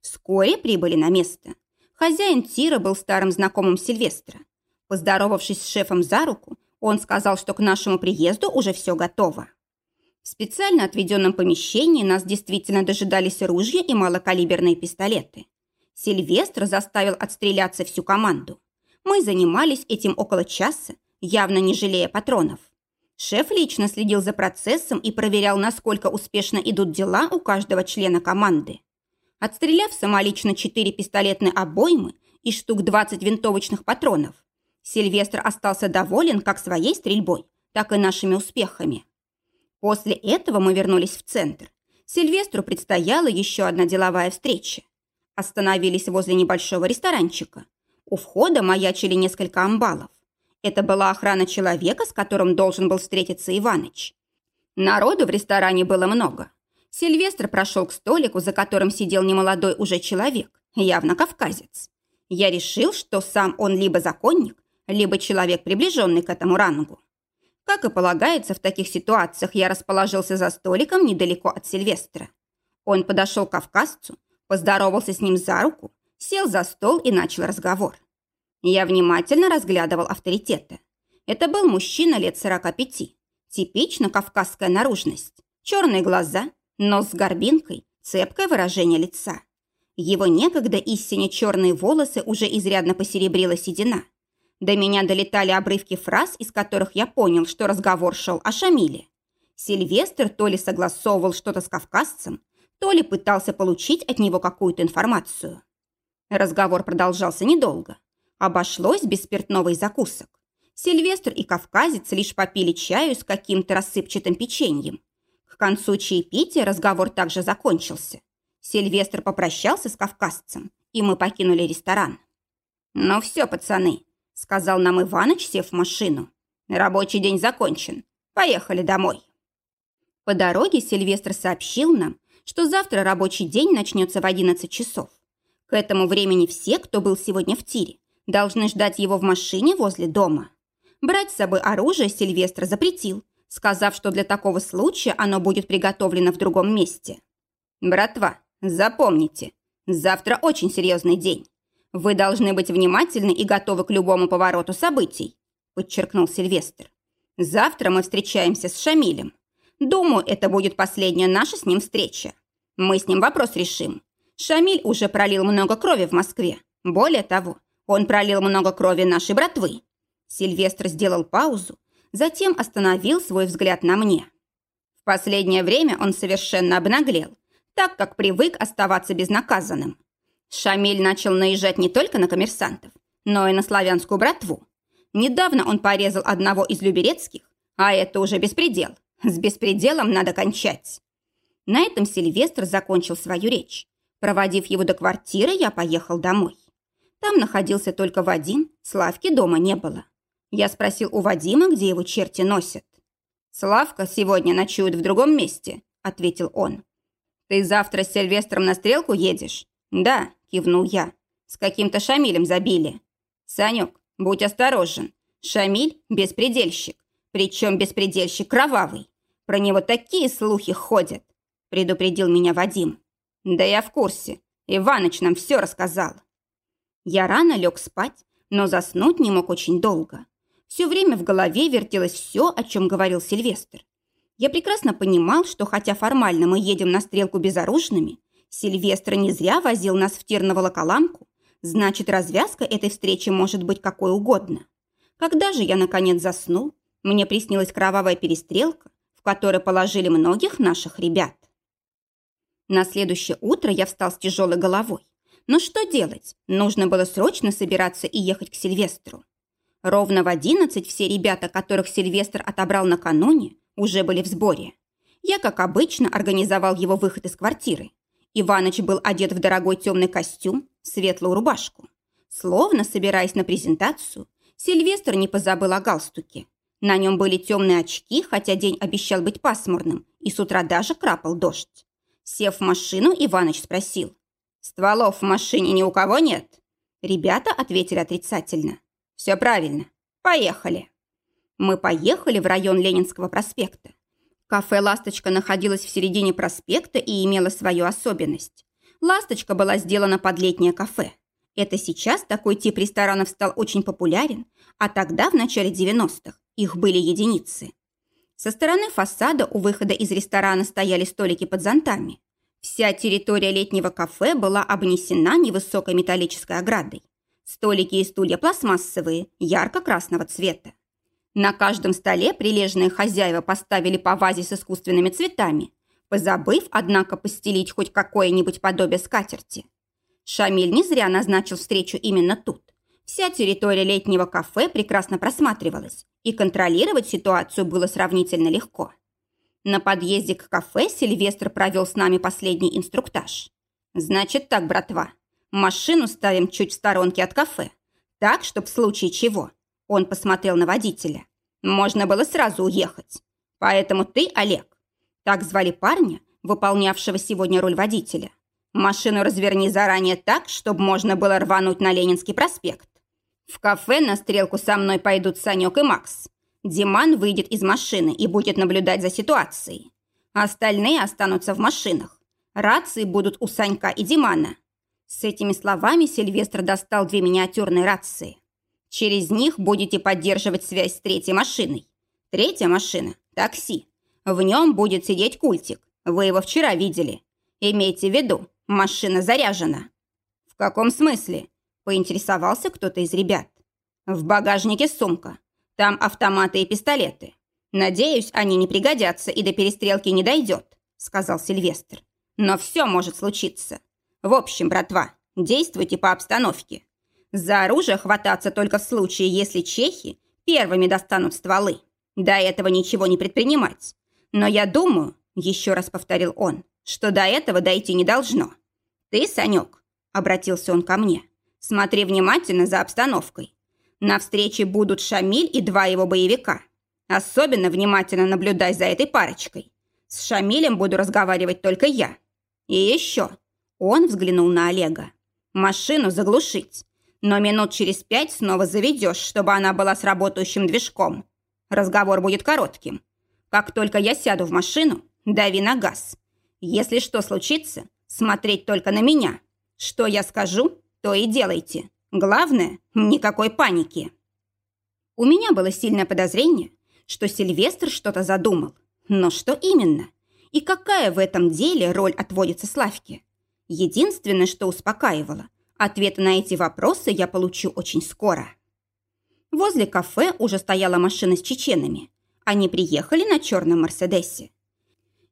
Вскоре прибыли на место. Хозяин тира был старым знакомым Сильвестра. Поздоровавшись с шефом за руку, он сказал, что к нашему приезду уже все готово. В специально отведенном помещении нас действительно дожидались ружья и малокалиберные пистолеты. Сильвестр заставил отстреляться всю команду. Мы занимались этим около часа, явно не жалея патронов. Шеф лично следил за процессом и проверял, насколько успешно идут дела у каждого члена команды. Отстреляв самолично четыре пистолетные обоймы и штук 20 винтовочных патронов, Сильвестр остался доволен как своей стрельбой, так и нашими успехами. После этого мы вернулись в центр. Сильвестру предстояла еще одна деловая встреча. Остановились возле небольшого ресторанчика. У входа маячили несколько амбалов. Это была охрана человека, с которым должен был встретиться Иваныч. Народу в ресторане было много. Сильвестр прошел к столику, за которым сидел немолодой уже человек, явно кавказец. Я решил, что сам он либо законник, либо человек, приближенный к этому рангу. Как и полагается, в таких ситуациях я расположился за столиком недалеко от Сильвестра. Он подошел к кавказцу, поздоровался с ним за руку, сел за стол и начал разговор. Я внимательно разглядывал авторитета. Это был мужчина лет 45. Типично кавказская наружность. Черные глаза, нос с горбинкой, цепкое выражение лица. Его некогда истине черные волосы уже изрядно посеребрила седина – до меня долетали обрывки фраз, из которых я понял, что разговор шел о Шамиле. Сильвестр то ли согласовывал что-то с кавказцем, то ли пытался получить от него какую-то информацию. Разговор продолжался недолго. Обошлось без спиртного и закусок. Сильвестр и кавказец лишь попили чаю с каким-то рассыпчатым печеньем. К концу чаепития разговор также закончился. Сильвестр попрощался с кавказцем, и мы покинули ресторан. «Ну все, пацаны, сказал нам Иваныч, сев в машину. Рабочий день закончен. Поехали домой. По дороге Сильвестр сообщил нам, что завтра рабочий день начнется в 11 часов. К этому времени все, кто был сегодня в тире, должны ждать его в машине возле дома. Брать с собой оружие Сильвестр запретил, сказав, что для такого случая оно будет приготовлено в другом месте. «Братва, запомните, завтра очень серьезный день. «Вы должны быть внимательны и готовы к любому повороту событий», подчеркнул Сильвестр. «Завтра мы встречаемся с Шамилем. Думаю, это будет последняя наша с ним встреча. Мы с ним вопрос решим. Шамиль уже пролил много крови в Москве. Более того, он пролил много крови нашей братвы». Сильвестр сделал паузу, затем остановил свой взгляд на мне. В последнее время он совершенно обнаглел, так как привык оставаться безнаказанным. Шамиль начал наезжать не только на коммерсантов, но и на славянскую братву. Недавно он порезал одного из люберецких, а это уже беспредел. С беспределом надо кончать. На этом Сильвестр закончил свою речь. Проводив его до квартиры, я поехал домой. Там находился только Вадим, Славки дома не было. Я спросил у Вадима, где его черти носят. «Славка сегодня ночует в другом месте», — ответил он. «Ты завтра с Сильвестром на стрелку едешь?» «Да», – кивнул я. «С каким-то Шамилем забили». «Санек, будь осторожен. Шамиль – беспредельщик. Причем беспредельщик кровавый. Про него такие слухи ходят», – предупредил меня Вадим. «Да я в курсе. Иваныч нам все рассказал». Я рано лег спать, но заснуть не мог очень долго. Все время в голове вертелось все, о чем говорил Сильвестр. Я прекрасно понимал, что хотя формально мы едем на стрелку безоружными, Сильвестр не зря возил нас в Терново-Волоколамку, значит, развязка этой встречи может быть какой угодно. Когда же я, наконец, заснул, мне приснилась кровавая перестрелка, в которой положили многих наших ребят. На следующее утро я встал с тяжелой головой. Но что делать? Нужно было срочно собираться и ехать к Сильвестру. Ровно в одиннадцать все ребята, которых Сильвестр отобрал накануне, уже были в сборе. Я, как обычно, организовал его выход из квартиры. Иваныч был одет в дорогой темный костюм, светлую рубашку. Словно собираясь на презентацию, Сильвестр не позабыл о галстуке. На нем были темные очки, хотя день обещал быть пасмурным, и с утра даже крапал дождь. Сев в машину, Иваныч спросил. «Стволов в машине ни у кого нет?» Ребята ответили отрицательно. «Все правильно. Поехали». Мы поехали в район Ленинского проспекта. Кафе «Ласточка» находилось в середине проспекта и имело свою особенность. «Ласточка» была сделана под летнее кафе. Это сейчас такой тип ресторанов стал очень популярен, а тогда, в начале 90-х, их были единицы. Со стороны фасада у выхода из ресторана стояли столики под зонтами. Вся территория летнего кафе была обнесена невысокой металлической оградой. Столики и стулья пластмассовые, ярко-красного цвета. На каждом столе прилежные хозяева поставили по вазе с искусственными цветами, позабыв, однако, постелить хоть какое-нибудь подобие скатерти. Шамиль не зря назначил встречу именно тут. Вся территория летнего кафе прекрасно просматривалась, и контролировать ситуацию было сравнительно легко. На подъезде к кафе Сильвестр провел с нами последний инструктаж. «Значит так, братва, Машину ставим чуть в сторонке от кафе. Так, чтобы в случае чего. Он посмотрел на водителя. Можно было сразу уехать. Поэтому ты, Олег. Так звали парня, выполнявшего сегодня роль водителя. Машину разверни заранее так, чтобы можно было рвануть на Ленинский проспект. В кафе на стрелку со мной пойдут Санек и Макс. Диман выйдет из машины и будет наблюдать за ситуацией. Остальные останутся в машинах. Рации будут у Санька и Димана. С этими словами Сильвестр достал две миниатюрные рации. Через них будете поддерживать связь с третьей машиной. Третья машина – такси. В нем будет сидеть культик. Вы его вчера видели. Имейте в виду, машина заряжена. В каком смысле? Поинтересовался кто-то из ребят. В багажнике сумка. Там автоматы и пистолеты. Надеюсь, они не пригодятся и до перестрелки не дойдет, сказал Сильвестр. Но все может случиться. В общем, братва, действуйте по обстановке. За оружие хвататься только в случае, если чехи первыми достанут стволы. До этого ничего не предпринимать. Но я думаю, еще раз повторил он, что до этого дойти не должно. Ты, Санек, обратился он ко мне, смотри внимательно за обстановкой. На встрече будут Шамиль и два его боевика. Особенно внимательно наблюдай за этой парочкой. С Шамилем буду разговаривать только я. И еще, он взглянул на Олега. «Машину заглушить. Но минут через пять снова заведешь, чтобы она была с работающим движком. Разговор будет коротким. Как только я сяду в машину, дави на газ. Если что случится, смотреть только на меня. Что я скажу, то и делайте. Главное, никакой паники». У меня было сильное подозрение, что Сильвестр что-то задумал. Но что именно? И какая в этом деле роль отводится Славке? Единственное, что успокаивало, ответы на эти вопросы я получу очень скоро. Возле кафе уже стояла машина с чеченами. Они приехали на черном Мерседесе.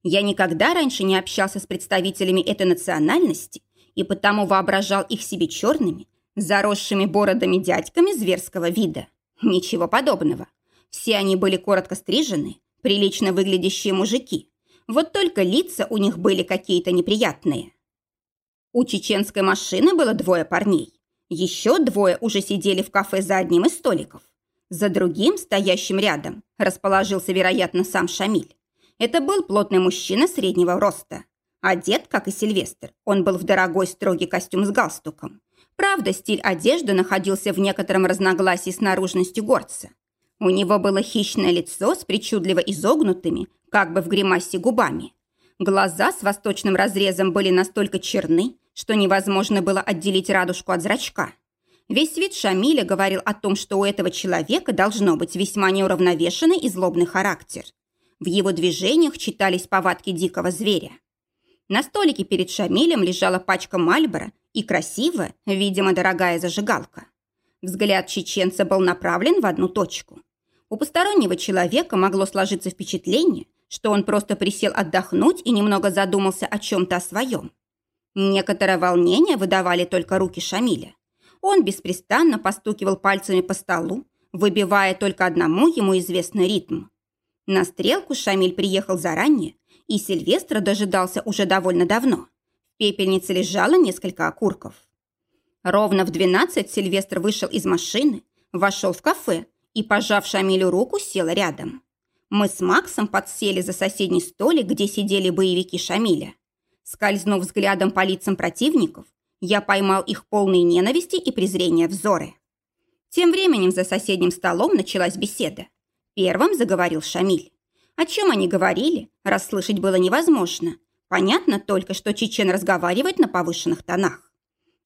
Я никогда раньше не общался с представителями этой национальности и потому воображал их себе черными, заросшими бородами дядьками зверского вида. Ничего подобного. Все они были коротко стрижены, прилично выглядящие мужики. Вот только лица у них были какие-то неприятные. У чеченской машины было двое парней. Еще двое уже сидели в кафе за одним из столиков. За другим, стоящим рядом, расположился, вероятно, сам Шамиль. Это был плотный мужчина среднего роста. Одет, как и Сильвестр, он был в дорогой строгий костюм с галстуком. Правда, стиль одежды находился в некотором разногласии с наружностью горца. У него было хищное лицо с причудливо изогнутыми, как бы в гримасе губами. Глаза с восточным разрезом были настолько черны, что невозможно было отделить радужку от зрачка. Весь вид Шамиля говорил о том, что у этого человека должно быть весьма неуравновешенный и злобный характер. В его движениях читались повадки дикого зверя. На столике перед Шамилем лежала пачка Мальбора и красивая, видимо, дорогая зажигалка. Взгляд чеченца был направлен в одну точку. У постороннего человека могло сложиться впечатление, что он просто присел отдохнуть и немного задумался о чем-то о своем. Некоторое волнение выдавали только руки Шамиля. Он беспрестанно постукивал пальцами по столу, выбивая только одному ему известный ритм. На стрелку Шамиль приехал заранее, и Сильвестра дожидался уже довольно давно. В пепельнице лежало несколько окурков. Ровно в двенадцать Сильвестр вышел из машины, вошел в кафе и, пожав Шамилю руку, сел рядом. Мы с Максом подсели за соседний столик, где сидели боевики Шамиля. Скользнув взглядом по лицам противников, я поймал их полные ненависти и презрения взоры. Тем временем за соседним столом началась беседа. Первым заговорил Шамиль. О чем они говорили, расслышать было невозможно. Понятно только, что чечен разговаривает на повышенных тонах.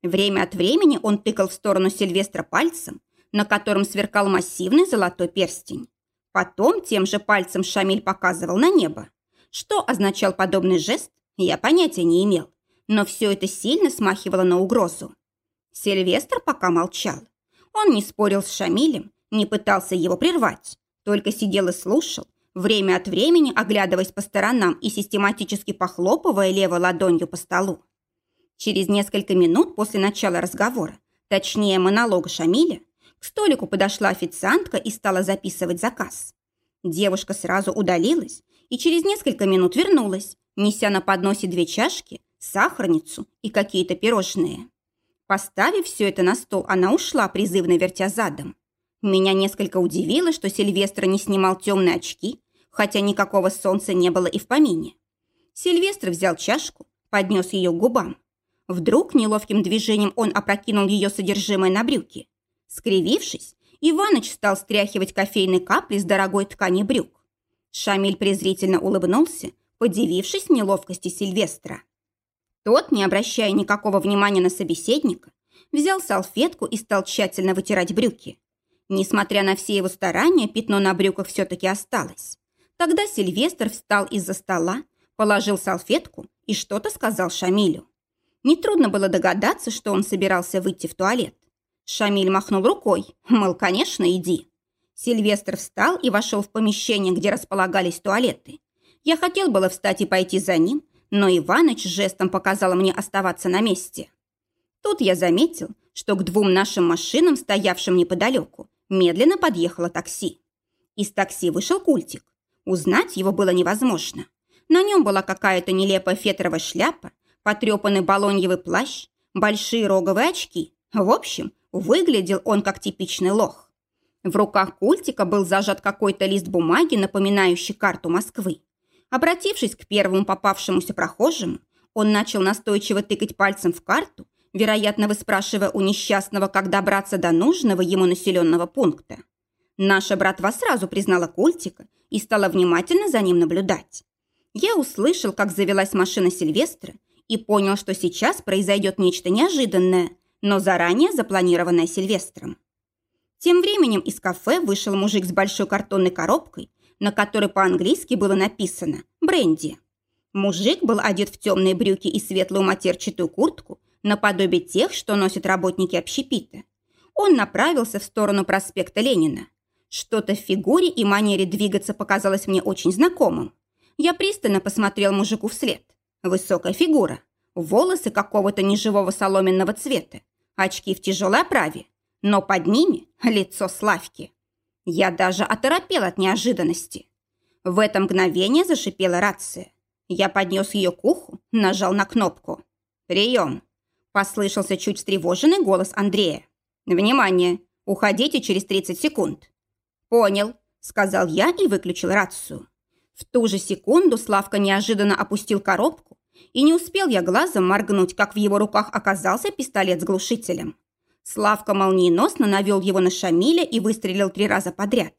Время от времени он тыкал в сторону Сильвестра пальцем, на котором сверкал массивный золотой перстень. Потом тем же пальцем Шамиль показывал на небо. Что означал подобный жест, я понятия не имел, но все это сильно смахивало на угрозу. Сильвестр пока молчал. Он не спорил с Шамилем, не пытался его прервать, только сидел и слушал, время от времени оглядываясь по сторонам и систематически похлопывая левой ладонью по столу. Через несколько минут после начала разговора, точнее монолога Шамиля, к столику подошла официантка и стала записывать заказ. Девушка сразу удалилась и через несколько минут вернулась, неся на подносе две чашки, сахарницу и какие-то пирожные. Поставив все это на стол, она ушла, призывно вертя задом. Меня несколько удивило, что Сильвестр не снимал темные очки, хотя никакого солнца не было и в помине. Сильвестр взял чашку, поднес ее к губам. Вдруг неловким движением он опрокинул ее содержимое на брюки. Скривившись, Иваныч стал стряхивать кофейные капли с дорогой ткани брюк. Шамиль презрительно улыбнулся, подивившись неловкости Сильвестра. Тот, не обращая никакого внимания на собеседника, взял салфетку и стал тщательно вытирать брюки. Несмотря на все его старания, пятно на брюках все-таки осталось. Тогда Сильвестр встал из-за стола, положил салфетку и что-то сказал Шамилю. Нетрудно было догадаться, что он собирался выйти в туалет. Шамиль махнул рукой, мол, конечно, иди. Сильвестр встал и вошел в помещение, где располагались туалеты. Я хотел было встать и пойти за ним, но Иваныч жестом показал мне оставаться на месте. Тут я заметил, что к двум нашим машинам, стоявшим неподалеку, медленно подъехало такси. Из такси вышел культик. Узнать его было невозможно. На нем была какая-то нелепая фетровая шляпа, потрепанный балоньевый плащ, большие роговые очки. В общем, выглядел он как типичный лох. В руках культика был зажат какой-то лист бумаги, напоминающий карту Москвы. Обратившись к первому попавшемуся прохожему, он начал настойчиво тыкать пальцем в карту, вероятно, выспрашивая у несчастного, как добраться до нужного ему населенного пункта. Наша братва сразу признала Культика и стала внимательно за ним наблюдать. Я услышал, как завелась машина Сильвестра и понял, что сейчас произойдет нечто неожиданное, но заранее запланированное Сильвестром. Тем временем из кафе вышел мужик с большой картонной коробкой на которой по-английски было написано «бренди». Мужик был одет в темные брюки и светлую матерчатую куртку, наподобие тех, что носят работники общепита. Он направился в сторону проспекта Ленина. Что-то в фигуре и манере двигаться показалось мне очень знакомым. Я пристально посмотрел мужику вслед. Высокая фигура, волосы какого-то неживого соломенного цвета, очки в тяжелой оправе, но под ними лицо Славки. Я даже оторопел от неожиданности. В это мгновение зашипела рация. Я поднес ее к уху, нажал на кнопку. «Прием!» Послышался чуть встревоженный голос Андрея. «Внимание! Уходите через 30 секунд!» «Понял», — сказал я и выключил рацию. В ту же секунду Славка неожиданно опустил коробку, и не успел я глазом моргнуть, как в его руках оказался пистолет с глушителем. Славка молниеносно навел его на Шамиля и выстрелил три раза подряд.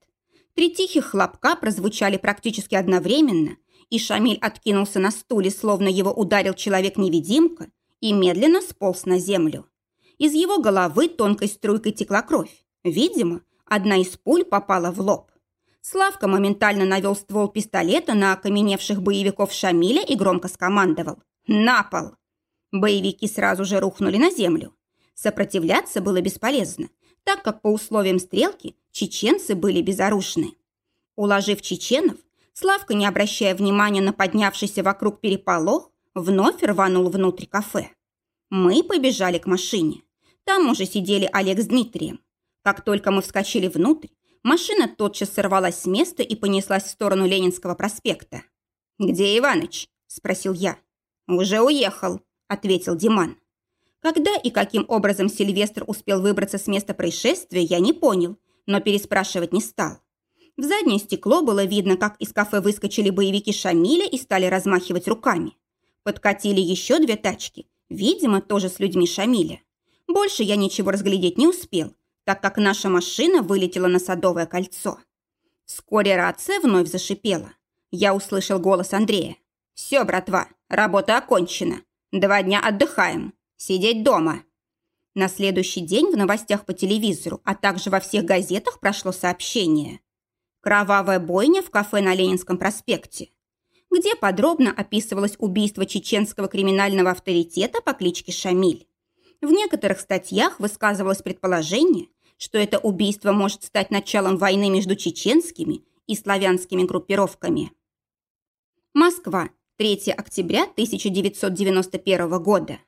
Три тихих хлопка прозвучали практически одновременно, и Шамиль откинулся на стуле, словно его ударил человек-невидимка, и медленно сполз на землю. Из его головы тонкой струйкой текла кровь. Видимо, одна из пуль попала в лоб. Славка моментально навел ствол пистолета на окаменевших боевиков Шамиля и громко скомандовал «На пол!». Боевики сразу же рухнули на землю. Сопротивляться было бесполезно, так как по условиям стрелки чеченцы были безоружны. Уложив чеченов, Славка, не обращая внимания на поднявшийся вокруг переполох, вновь рванул внутрь кафе. Мы побежали к машине. Там уже сидели Олег с Дмитрием. Как только мы вскочили внутрь, машина тотчас сорвалась с места и понеслась в сторону Ленинского проспекта. «Где Иваныч?» – спросил я. «Уже уехал», – ответил Диман. Когда и каким образом Сильвестр успел выбраться с места происшествия, я не понял, но переспрашивать не стал. В заднее стекло было видно, как из кафе выскочили боевики Шамиля и стали размахивать руками. Подкатили еще две тачки, видимо, тоже с людьми Шамиля. Больше я ничего разглядеть не успел, так как наша машина вылетела на Садовое кольцо. Вскоре рация вновь зашипела. Я услышал голос Андрея. «Все, братва, работа окончена. Два дня отдыхаем. Сидеть дома». На следующий день в новостях по телевизору, а также во всех газетах прошло сообщение. Кровавая бойня в кафе на Ленинском проспекте, где подробно описывалось убийство чеченского криминального авторитета по кличке Шамиль. В некоторых статьях высказывалось предположение, что это убийство может стать началом войны между чеченскими и славянскими группировками. Москва, 3 октября 1991 года.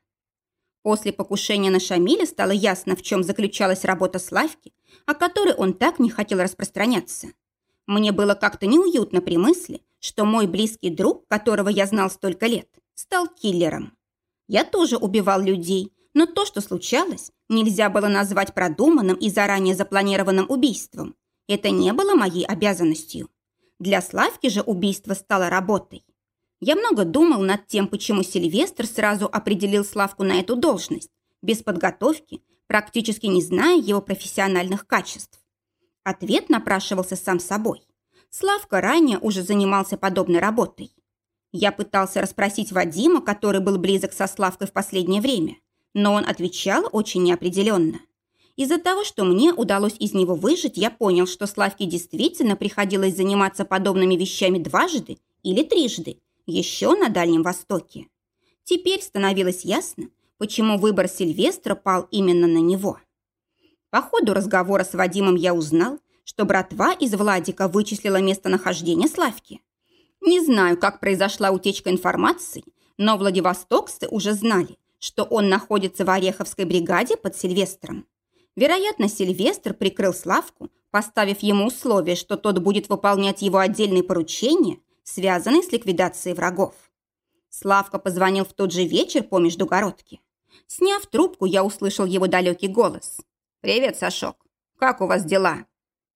После покушения на Шамиля стало ясно, в чем заключалась работа Славки, о которой он так не хотел распространяться. Мне было как-то неуютно при мысли, что мой близкий друг, которого я знал столько лет, стал киллером. Я тоже убивал людей, но то, что случалось, нельзя было назвать продуманным и заранее запланированным убийством. Это не было моей обязанностью. Для Славки же убийство стало работой. Я много думал над тем, почему Сильвестр сразу определил Славку на эту должность, без подготовки, практически не зная его профессиональных качеств. Ответ напрашивался сам собой. Славка ранее уже занимался подобной работой. Я пытался расспросить Вадима, который был близок со Славкой в последнее время, но он отвечал очень неопределенно. Из-за того, что мне удалось из него выжить, я понял, что Славке действительно приходилось заниматься подобными вещами дважды или трижды, еще на Дальнем Востоке. Теперь становилось ясно, почему выбор Сильвестра пал именно на него. По ходу разговора с Вадимом я узнал, что братва из Владика вычислила местонахождение Славки. Не знаю, как произошла утечка информации, но владивостокцы уже знали, что он находится в Ореховской бригаде под Сильвестром. Вероятно, Сильвестр прикрыл Славку, поставив ему условие, что тот будет выполнять его отдельные поручения, связанные с ликвидацией врагов. Славка позвонил в тот же вечер по междугородке. Сняв трубку, я услышал его далекий голос. «Привет, Сашок. Как у вас дела?»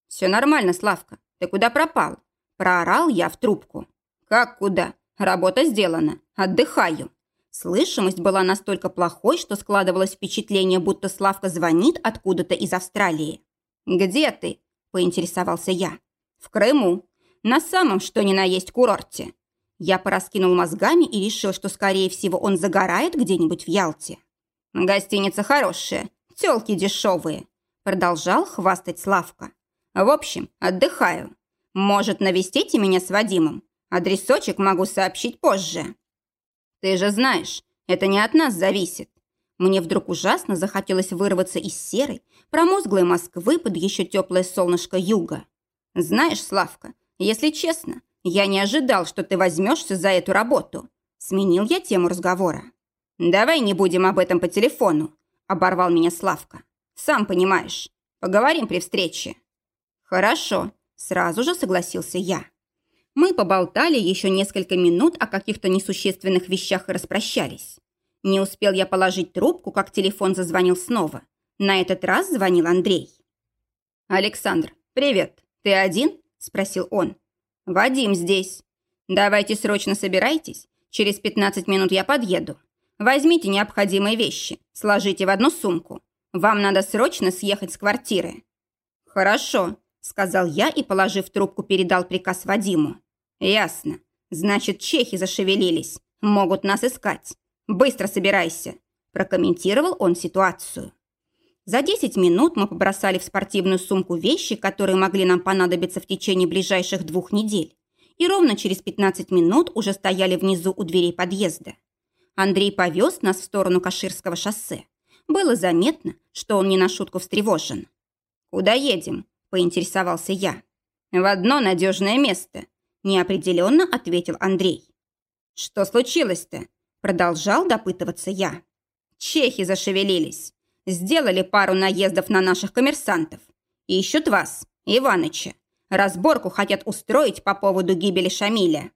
«Все нормально, Славка. Ты куда пропал?» Проорал я в трубку. «Как куда? Работа сделана. Отдыхаю». Слышимость была настолько плохой, что складывалось впечатление, будто Славка звонит откуда-то из Австралии. «Где ты?» – поинтересовался я. «В Крыму. На самом что ни на есть курорте». Я пораскинул мозгами и решил, что, скорее всего, он загорает где-нибудь в Ялте. «Гостиница хорошая, тёлки дешевые», – продолжал хвастать Славка. «В общем, отдыхаю. Может, навестите меня с Вадимом? Адресочек могу сообщить позже». «Ты же знаешь, это не от нас зависит». Мне вдруг ужасно захотелось вырваться из серой, промозглой Москвы под еще теплое солнышко юга. «Знаешь, Славка, если честно, я не ожидал, что ты возьмешься за эту работу». Сменил я тему разговора. «Давай не будем об этом по телефону», – оборвал меня Славка. «Сам понимаешь. Поговорим при встрече». «Хорошо», – сразу же согласился я. Мы поболтали еще несколько минут о каких-то несущественных вещах и распрощались. Не успел я положить трубку, как телефон зазвонил снова. На этот раз звонил Андрей. «Александр, привет. Ты один?» – спросил он. «Вадим здесь. Давайте срочно собирайтесь. Через 15 минут я подъеду. Возьмите необходимые вещи, сложите в одну сумку. Вам надо срочно съехать с квартиры». «Хорошо», – сказал я и, положив трубку, передал приказ Вадиму. «Ясно. Значит, чехи зашевелились. Могут нас искать. Быстро собирайся», – прокомментировал он ситуацию. За 10 минут мы побросали в спортивную сумку вещи, которые могли нам понадобиться в течение ближайших двух недель. И ровно через 15 минут уже стояли внизу у дверей подъезда. Андрей повез нас в сторону Каширского шоссе. Было заметно, что он не на шутку встревожен. «Куда едем?» – поинтересовался я. «В одно надежное место», – неопределенно ответил Андрей. «Что случилось-то?» – продолжал допытываться я. «Чехи зашевелились. Сделали пару наездов на наших коммерсантов. И ищут вас, Иваныча. Разборку хотят устроить по поводу гибели Шамиля».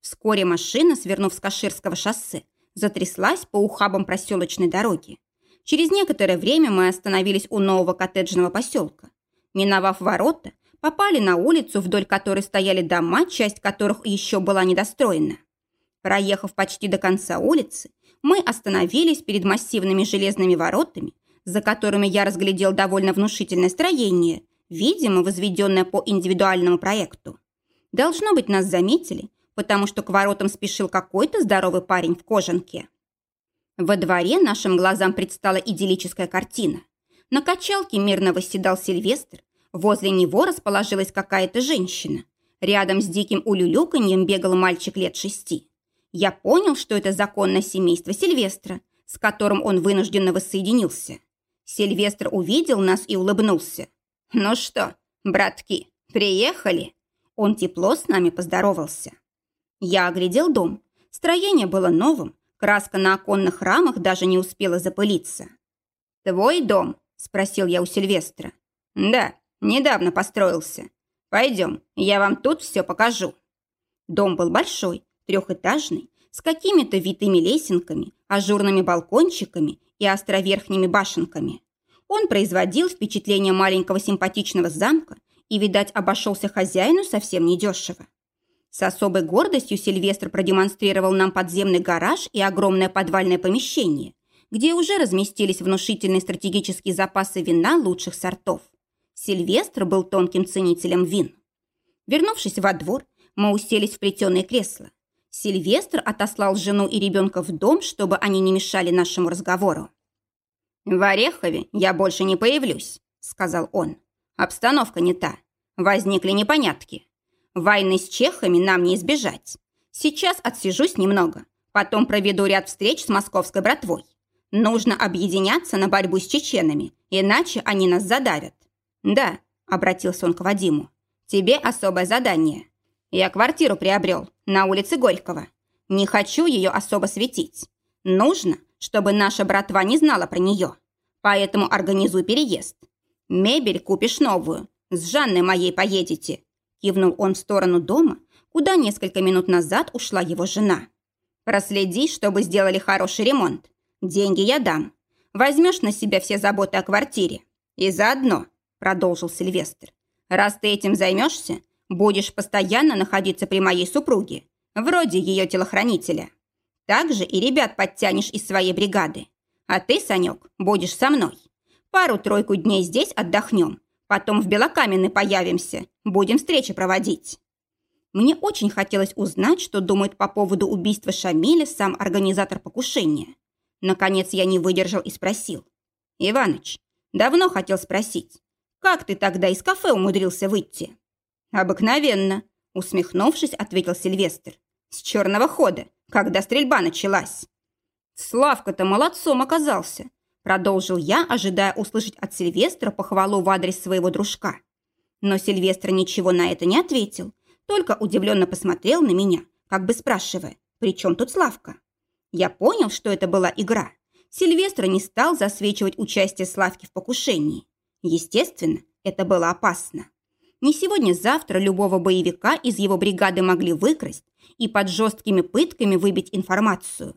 Вскоре машина, свернув с Каширского шоссе, затряслась по ухабам проселочной дороги. Через некоторое время мы остановились у нового коттеджного поселка. Миновав ворота, попали на улицу, вдоль которой стояли дома, часть которых еще была недостроена. Проехав почти до конца улицы, мы остановились перед массивными железными воротами, за которыми я разглядел довольно внушительное строение, видимо, возведенное по индивидуальному проекту. Должно быть, нас заметили, потому что к воротам спешил какой-то здоровый парень в кожанке. Во дворе нашим глазам предстала идиллическая картина. На качалке мирно восседал Сильвестр, возле него расположилась какая-то женщина. Рядом с диким улюлюканьем бегал мальчик лет шести. Я понял, что это законное семейство Сильвестра, с которым он вынужденно воссоединился. Сильвестр увидел нас и улыбнулся. «Ну что, братки, приехали?» Он тепло с нами поздоровался. Я оглядел дом. Строение было новым, Краска на оконных рамах даже не успела запылиться. «Твой дом?» – спросил я у Сильвестра. «Да, недавно построился. Пойдем, я вам тут все покажу». Дом был большой, трехэтажный, с какими-то витыми лесенками, ажурными балкончиками и островерхними башенками. Он производил впечатление маленького симпатичного замка и, видать, обошелся хозяину совсем недешево. С особой гордостью Сильвестр продемонстрировал нам подземный гараж и огромное подвальное помещение, где уже разместились внушительные стратегические запасы вина лучших сортов. Сильвестр был тонким ценителем вин. Вернувшись во двор, мы уселись в плетеное кресло. Сильвестр отослал жену и ребенка в дом, чтобы они не мешали нашему разговору. «В Орехове я больше не появлюсь», — сказал он. «Обстановка не та. Возникли непонятки. Войны с чехами нам не избежать. Сейчас отсижусь немного, потом проведу ряд встреч с московской братвой. Нужно объединяться на борьбу с чеченами, иначе они нас задавят. Да, обратился он к Вадиму, тебе особое задание. Я квартиру приобрел на улице Горького. Не хочу ее особо светить. Нужно, чтобы наша братва не знала про нее. Поэтому организуй переезд. Мебель купишь новую. С Жанной моей поедете. Кивнул он в сторону дома, куда несколько минут назад ушла его жена. «Проследи, чтобы сделали хороший ремонт. Деньги я дам. Возьмешь на себя все заботы о квартире. И заодно», – продолжил Сильвестр, «раз ты этим займешься, будешь постоянно находиться при моей супруге, вроде ее телохранителя. Также и ребят подтянешь из своей бригады. А ты, Санек, будешь со мной. Пару-тройку дней здесь отдохнем, Потом в Белокаменной появимся. Будем встречи проводить». Мне очень хотелось узнать, что думает по поводу убийства Шамиля сам организатор покушения. Наконец я не выдержал и спросил. «Иваныч, давно хотел спросить, как ты тогда из кафе умудрился выйти?» «Обыкновенно», усмехнувшись, ответил Сильвестр. «С черного хода, когда стрельба началась». Славка-то молодцом оказался. Продолжил я, ожидая услышать от Сильвестра похвалу в адрес своего дружка. Но Сильвестр ничего на это не ответил, только удивленно посмотрел на меня, как бы спрашивая, при чем тут Славка? Я понял, что это была игра. Сильвестр не стал засвечивать участие Славки в покушении. Естественно, это было опасно. Не сегодня-завтра любого боевика из его бригады могли выкрасть и под жесткими пытками выбить информацию.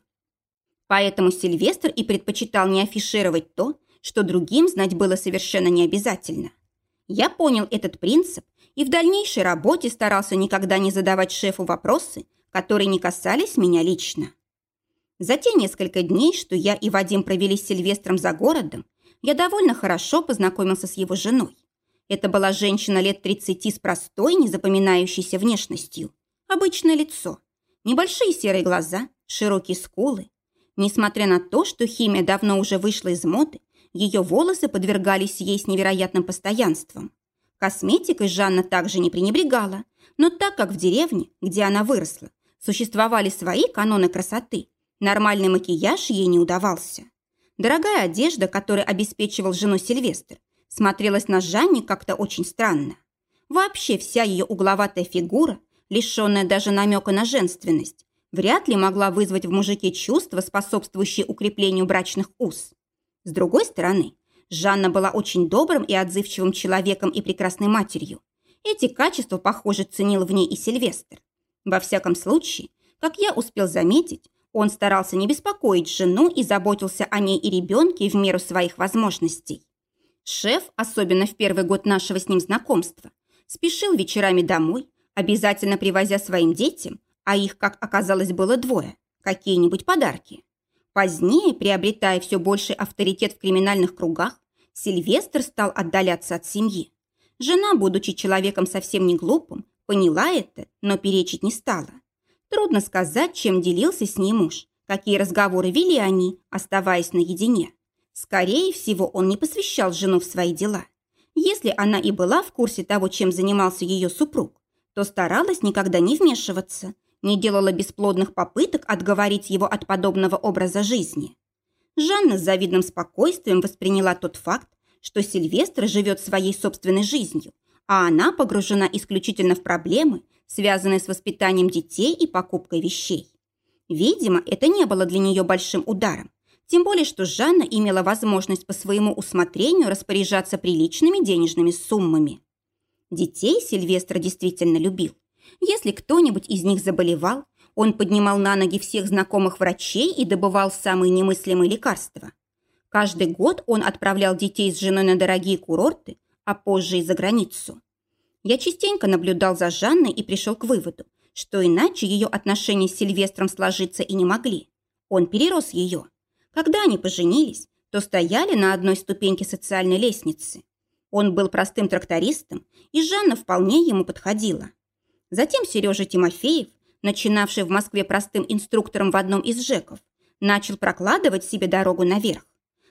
Поэтому Сильвестр и предпочитал не афишировать то, что другим знать было совершенно не обязательно. Я понял этот принцип и в дальнейшей работе старался никогда не задавать шефу вопросы, которые не касались меня лично. За те несколько дней, что я и Вадим провели с Сильвестром за городом, я довольно хорошо познакомился с его женой. Это была женщина лет 30 с простой, незапоминающейся внешностью. Обычное лицо. Небольшие серые глаза, широкие скулы, Несмотря на то, что химия давно уже вышла из моды, ее волосы подвергались ей с невероятным постоянством. Косметикой Жанна также не пренебрегала, но так как в деревне, где она выросла, существовали свои каноны красоты, нормальный макияж ей не удавался. Дорогая одежда, которую обеспечивал жену Сильвестр, смотрелась на Жанне как-то очень странно. Вообще вся ее угловатая фигура, лишенная даже намека на женственность, вряд ли могла вызвать в мужике чувства, способствующие укреплению брачных уз. С другой стороны, Жанна была очень добрым и отзывчивым человеком и прекрасной матерью. Эти качества, похоже, ценил в ней и Сильвестр. Во всяком случае, как я успел заметить, он старался не беспокоить жену и заботился о ней и ребенке в меру своих возможностей. Шеф, особенно в первый год нашего с ним знакомства, спешил вечерами домой, обязательно привозя своим детям, а их, как оказалось, было двое, какие-нибудь подарки. Позднее, приобретая все больший авторитет в криминальных кругах, Сильвестр стал отдаляться от семьи. Жена, будучи человеком совсем не глупым, поняла это, но перечить не стала. Трудно сказать, чем делился с ней муж, какие разговоры вели они, оставаясь наедине. Скорее всего, он не посвящал жену в свои дела. Если она и была в курсе того, чем занимался ее супруг, то старалась никогда не вмешиваться, не делала бесплодных попыток отговорить его от подобного образа жизни. Жанна с завидным спокойствием восприняла тот факт, что Сильвестр живет своей собственной жизнью, а она погружена исключительно в проблемы, связанные с воспитанием детей и покупкой вещей. Видимо, это не было для нее большим ударом, тем более, что Жанна имела возможность по своему усмотрению распоряжаться приличными денежными суммами. Детей Сильвестр действительно любил. Если кто-нибудь из них заболевал, он поднимал на ноги всех знакомых врачей и добывал самые немыслимые лекарства. Каждый год он отправлял детей с женой на дорогие курорты, а позже и за границу. Я частенько наблюдал за Жанной и пришел к выводу, что иначе ее отношения с Сильвестром сложиться и не могли. Он перерос ее. Когда они поженились, то стояли на одной ступеньке социальной лестницы. Он был простым трактористом, и Жанна вполне ему подходила. Затем Сережа Тимофеев, начинавший в Москве простым инструктором в одном из ЖЭКов, начал прокладывать себе дорогу наверх.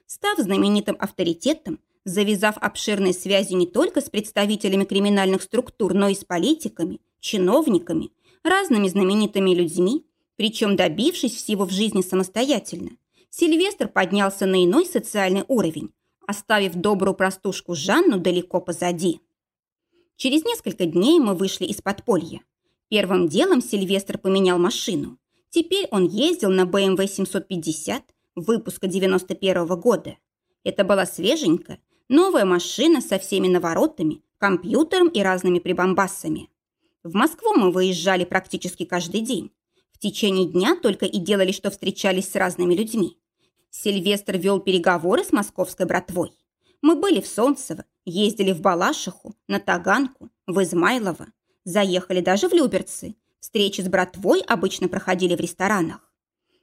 Став знаменитым авторитетом, завязав обширные связи не только с представителями криминальных структур, но и с политиками, чиновниками, разными знаменитыми людьми, причем добившись всего в жизни самостоятельно, Сильвестр поднялся на иной социальный уровень, оставив добрую простушку Жанну далеко позади. Через несколько дней мы вышли из подполья. Первым делом Сильвестр поменял машину. Теперь он ездил на BMW 750 выпуска 91 -го года. Это была свеженькая, новая машина со всеми наворотами, компьютером и разными прибамбасами. В Москву мы выезжали практически каждый день. В течение дня только и делали, что встречались с разными людьми. Сильвестр вел переговоры с московской братвой. Мы были в Солнцево, ездили в Балашиху, на Таганку, в Измайлово, заехали даже в Люберцы. Встречи с братвой обычно проходили в ресторанах.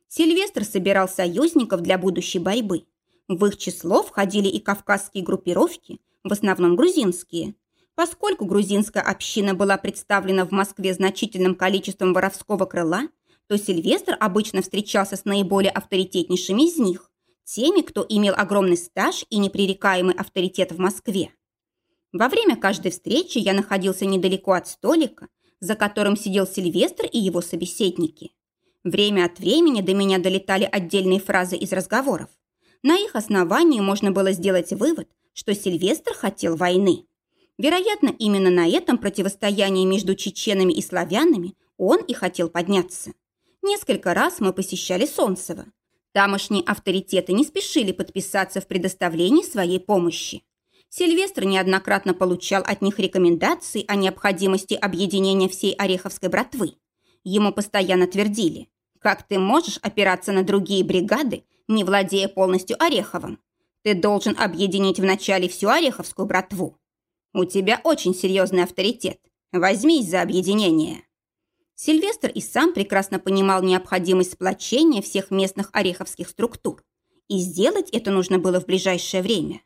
Сильвестр собирал союзников для будущей борьбы. В их число входили и кавказские группировки, в основном грузинские. Поскольку грузинская община была представлена в Москве значительным количеством воровского крыла, то Сильвестр обычно встречался с наиболее авторитетнейшими из них, теми, кто имел огромный стаж и непререкаемый авторитет в Москве. Во время каждой встречи я находился недалеко от столика, за которым сидел Сильвестр и его собеседники. Время от времени до меня долетали отдельные фразы из разговоров. На их основании можно было сделать вывод, что Сильвестр хотел войны. Вероятно, именно на этом противостоянии между чеченами и славянами он и хотел подняться. Несколько раз мы посещали Солнцево. Тамошние авторитеты не спешили подписаться в предоставлении своей помощи. Сильвестр неоднократно получал от них рекомендации о необходимости объединения всей Ореховской братвы. Ему постоянно твердили, как ты можешь опираться на другие бригады, не владея полностью Ореховым? Ты должен объединить вначале всю Ореховскую братву. У тебя очень серьезный авторитет. Возьмись за объединение. Сильвестр и сам прекрасно понимал необходимость сплочения всех местных ореховских структур. И сделать это нужно было в ближайшее время.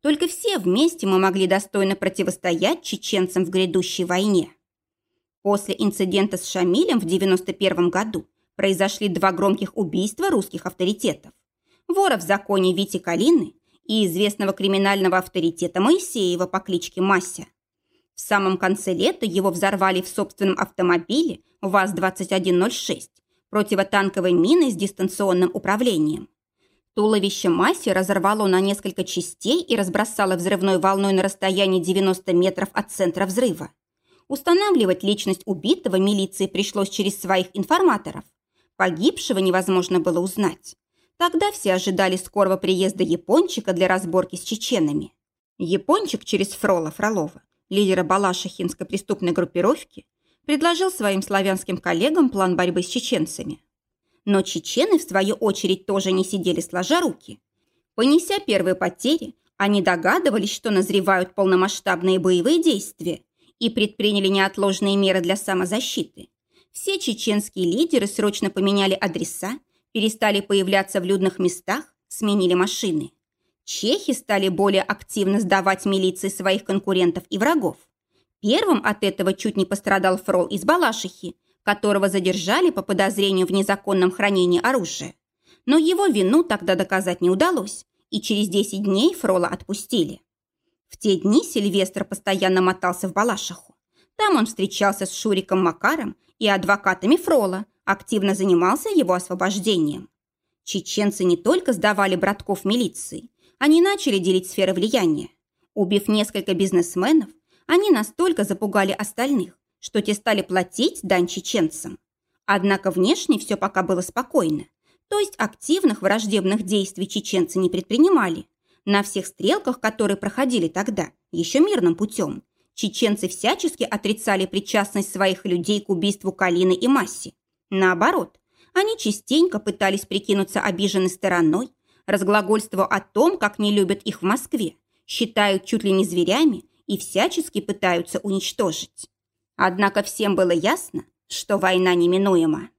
Только все вместе мы могли достойно противостоять чеченцам в грядущей войне. После инцидента с Шамилем в 91 году произошли два громких убийства русских авторитетов. Вора в законе Вити Калины и известного криминального авторитета Моисеева по кличке Мася. В самом конце лета его взорвали в собственном автомобиле ВАЗ-2106 противотанковой миной с дистанционным управлением. Туловище Маси разорвало на несколько частей и разбросало взрывной волной на расстоянии 90 метров от центра взрыва. Устанавливать личность убитого милиции пришлось через своих информаторов. Погибшего невозможно было узнать. Тогда все ожидали скорого приезда Япончика для разборки с чеченами. Япончик через Фрола Фролова, лидера Балашихинской преступной группировки, предложил своим славянским коллегам план борьбы с чеченцами. Но чечены, в свою очередь, тоже не сидели сложа руки. Понеся первые потери, они догадывались, что назревают полномасштабные боевые действия и предприняли неотложные меры для самозащиты. Все чеченские лидеры срочно поменяли адреса, перестали появляться в людных местах, сменили машины. Чехи стали более активно сдавать милиции своих конкурентов и врагов. Первым от этого чуть не пострадал Фрол из Балашихи, которого задержали по подозрению в незаконном хранении оружия. Но его вину тогда доказать не удалось, и через 10 дней Фрола отпустили. В те дни Сильвестр постоянно мотался в Балашиху. Там он встречался с Шуриком Макаром и адвокатами Фрола, активно занимался его освобождением. Чеченцы не только сдавали братков милиции, они начали делить сферы влияния. Убив несколько бизнесменов, они настолько запугали остальных, что те стали платить дань чеченцам. Однако внешне все пока было спокойно. То есть активных враждебных действий чеченцы не предпринимали. На всех стрелках, которые проходили тогда, еще мирным путем, чеченцы всячески отрицали причастность своих людей к убийству Калины и Масси. Наоборот, они частенько пытались прикинуться обиженной стороной, разглагольствуя о том, как не любят их в Москве, считают чуть ли не зверями и всячески пытаются уничтожить. Однако всем было ясно, что война неминуема.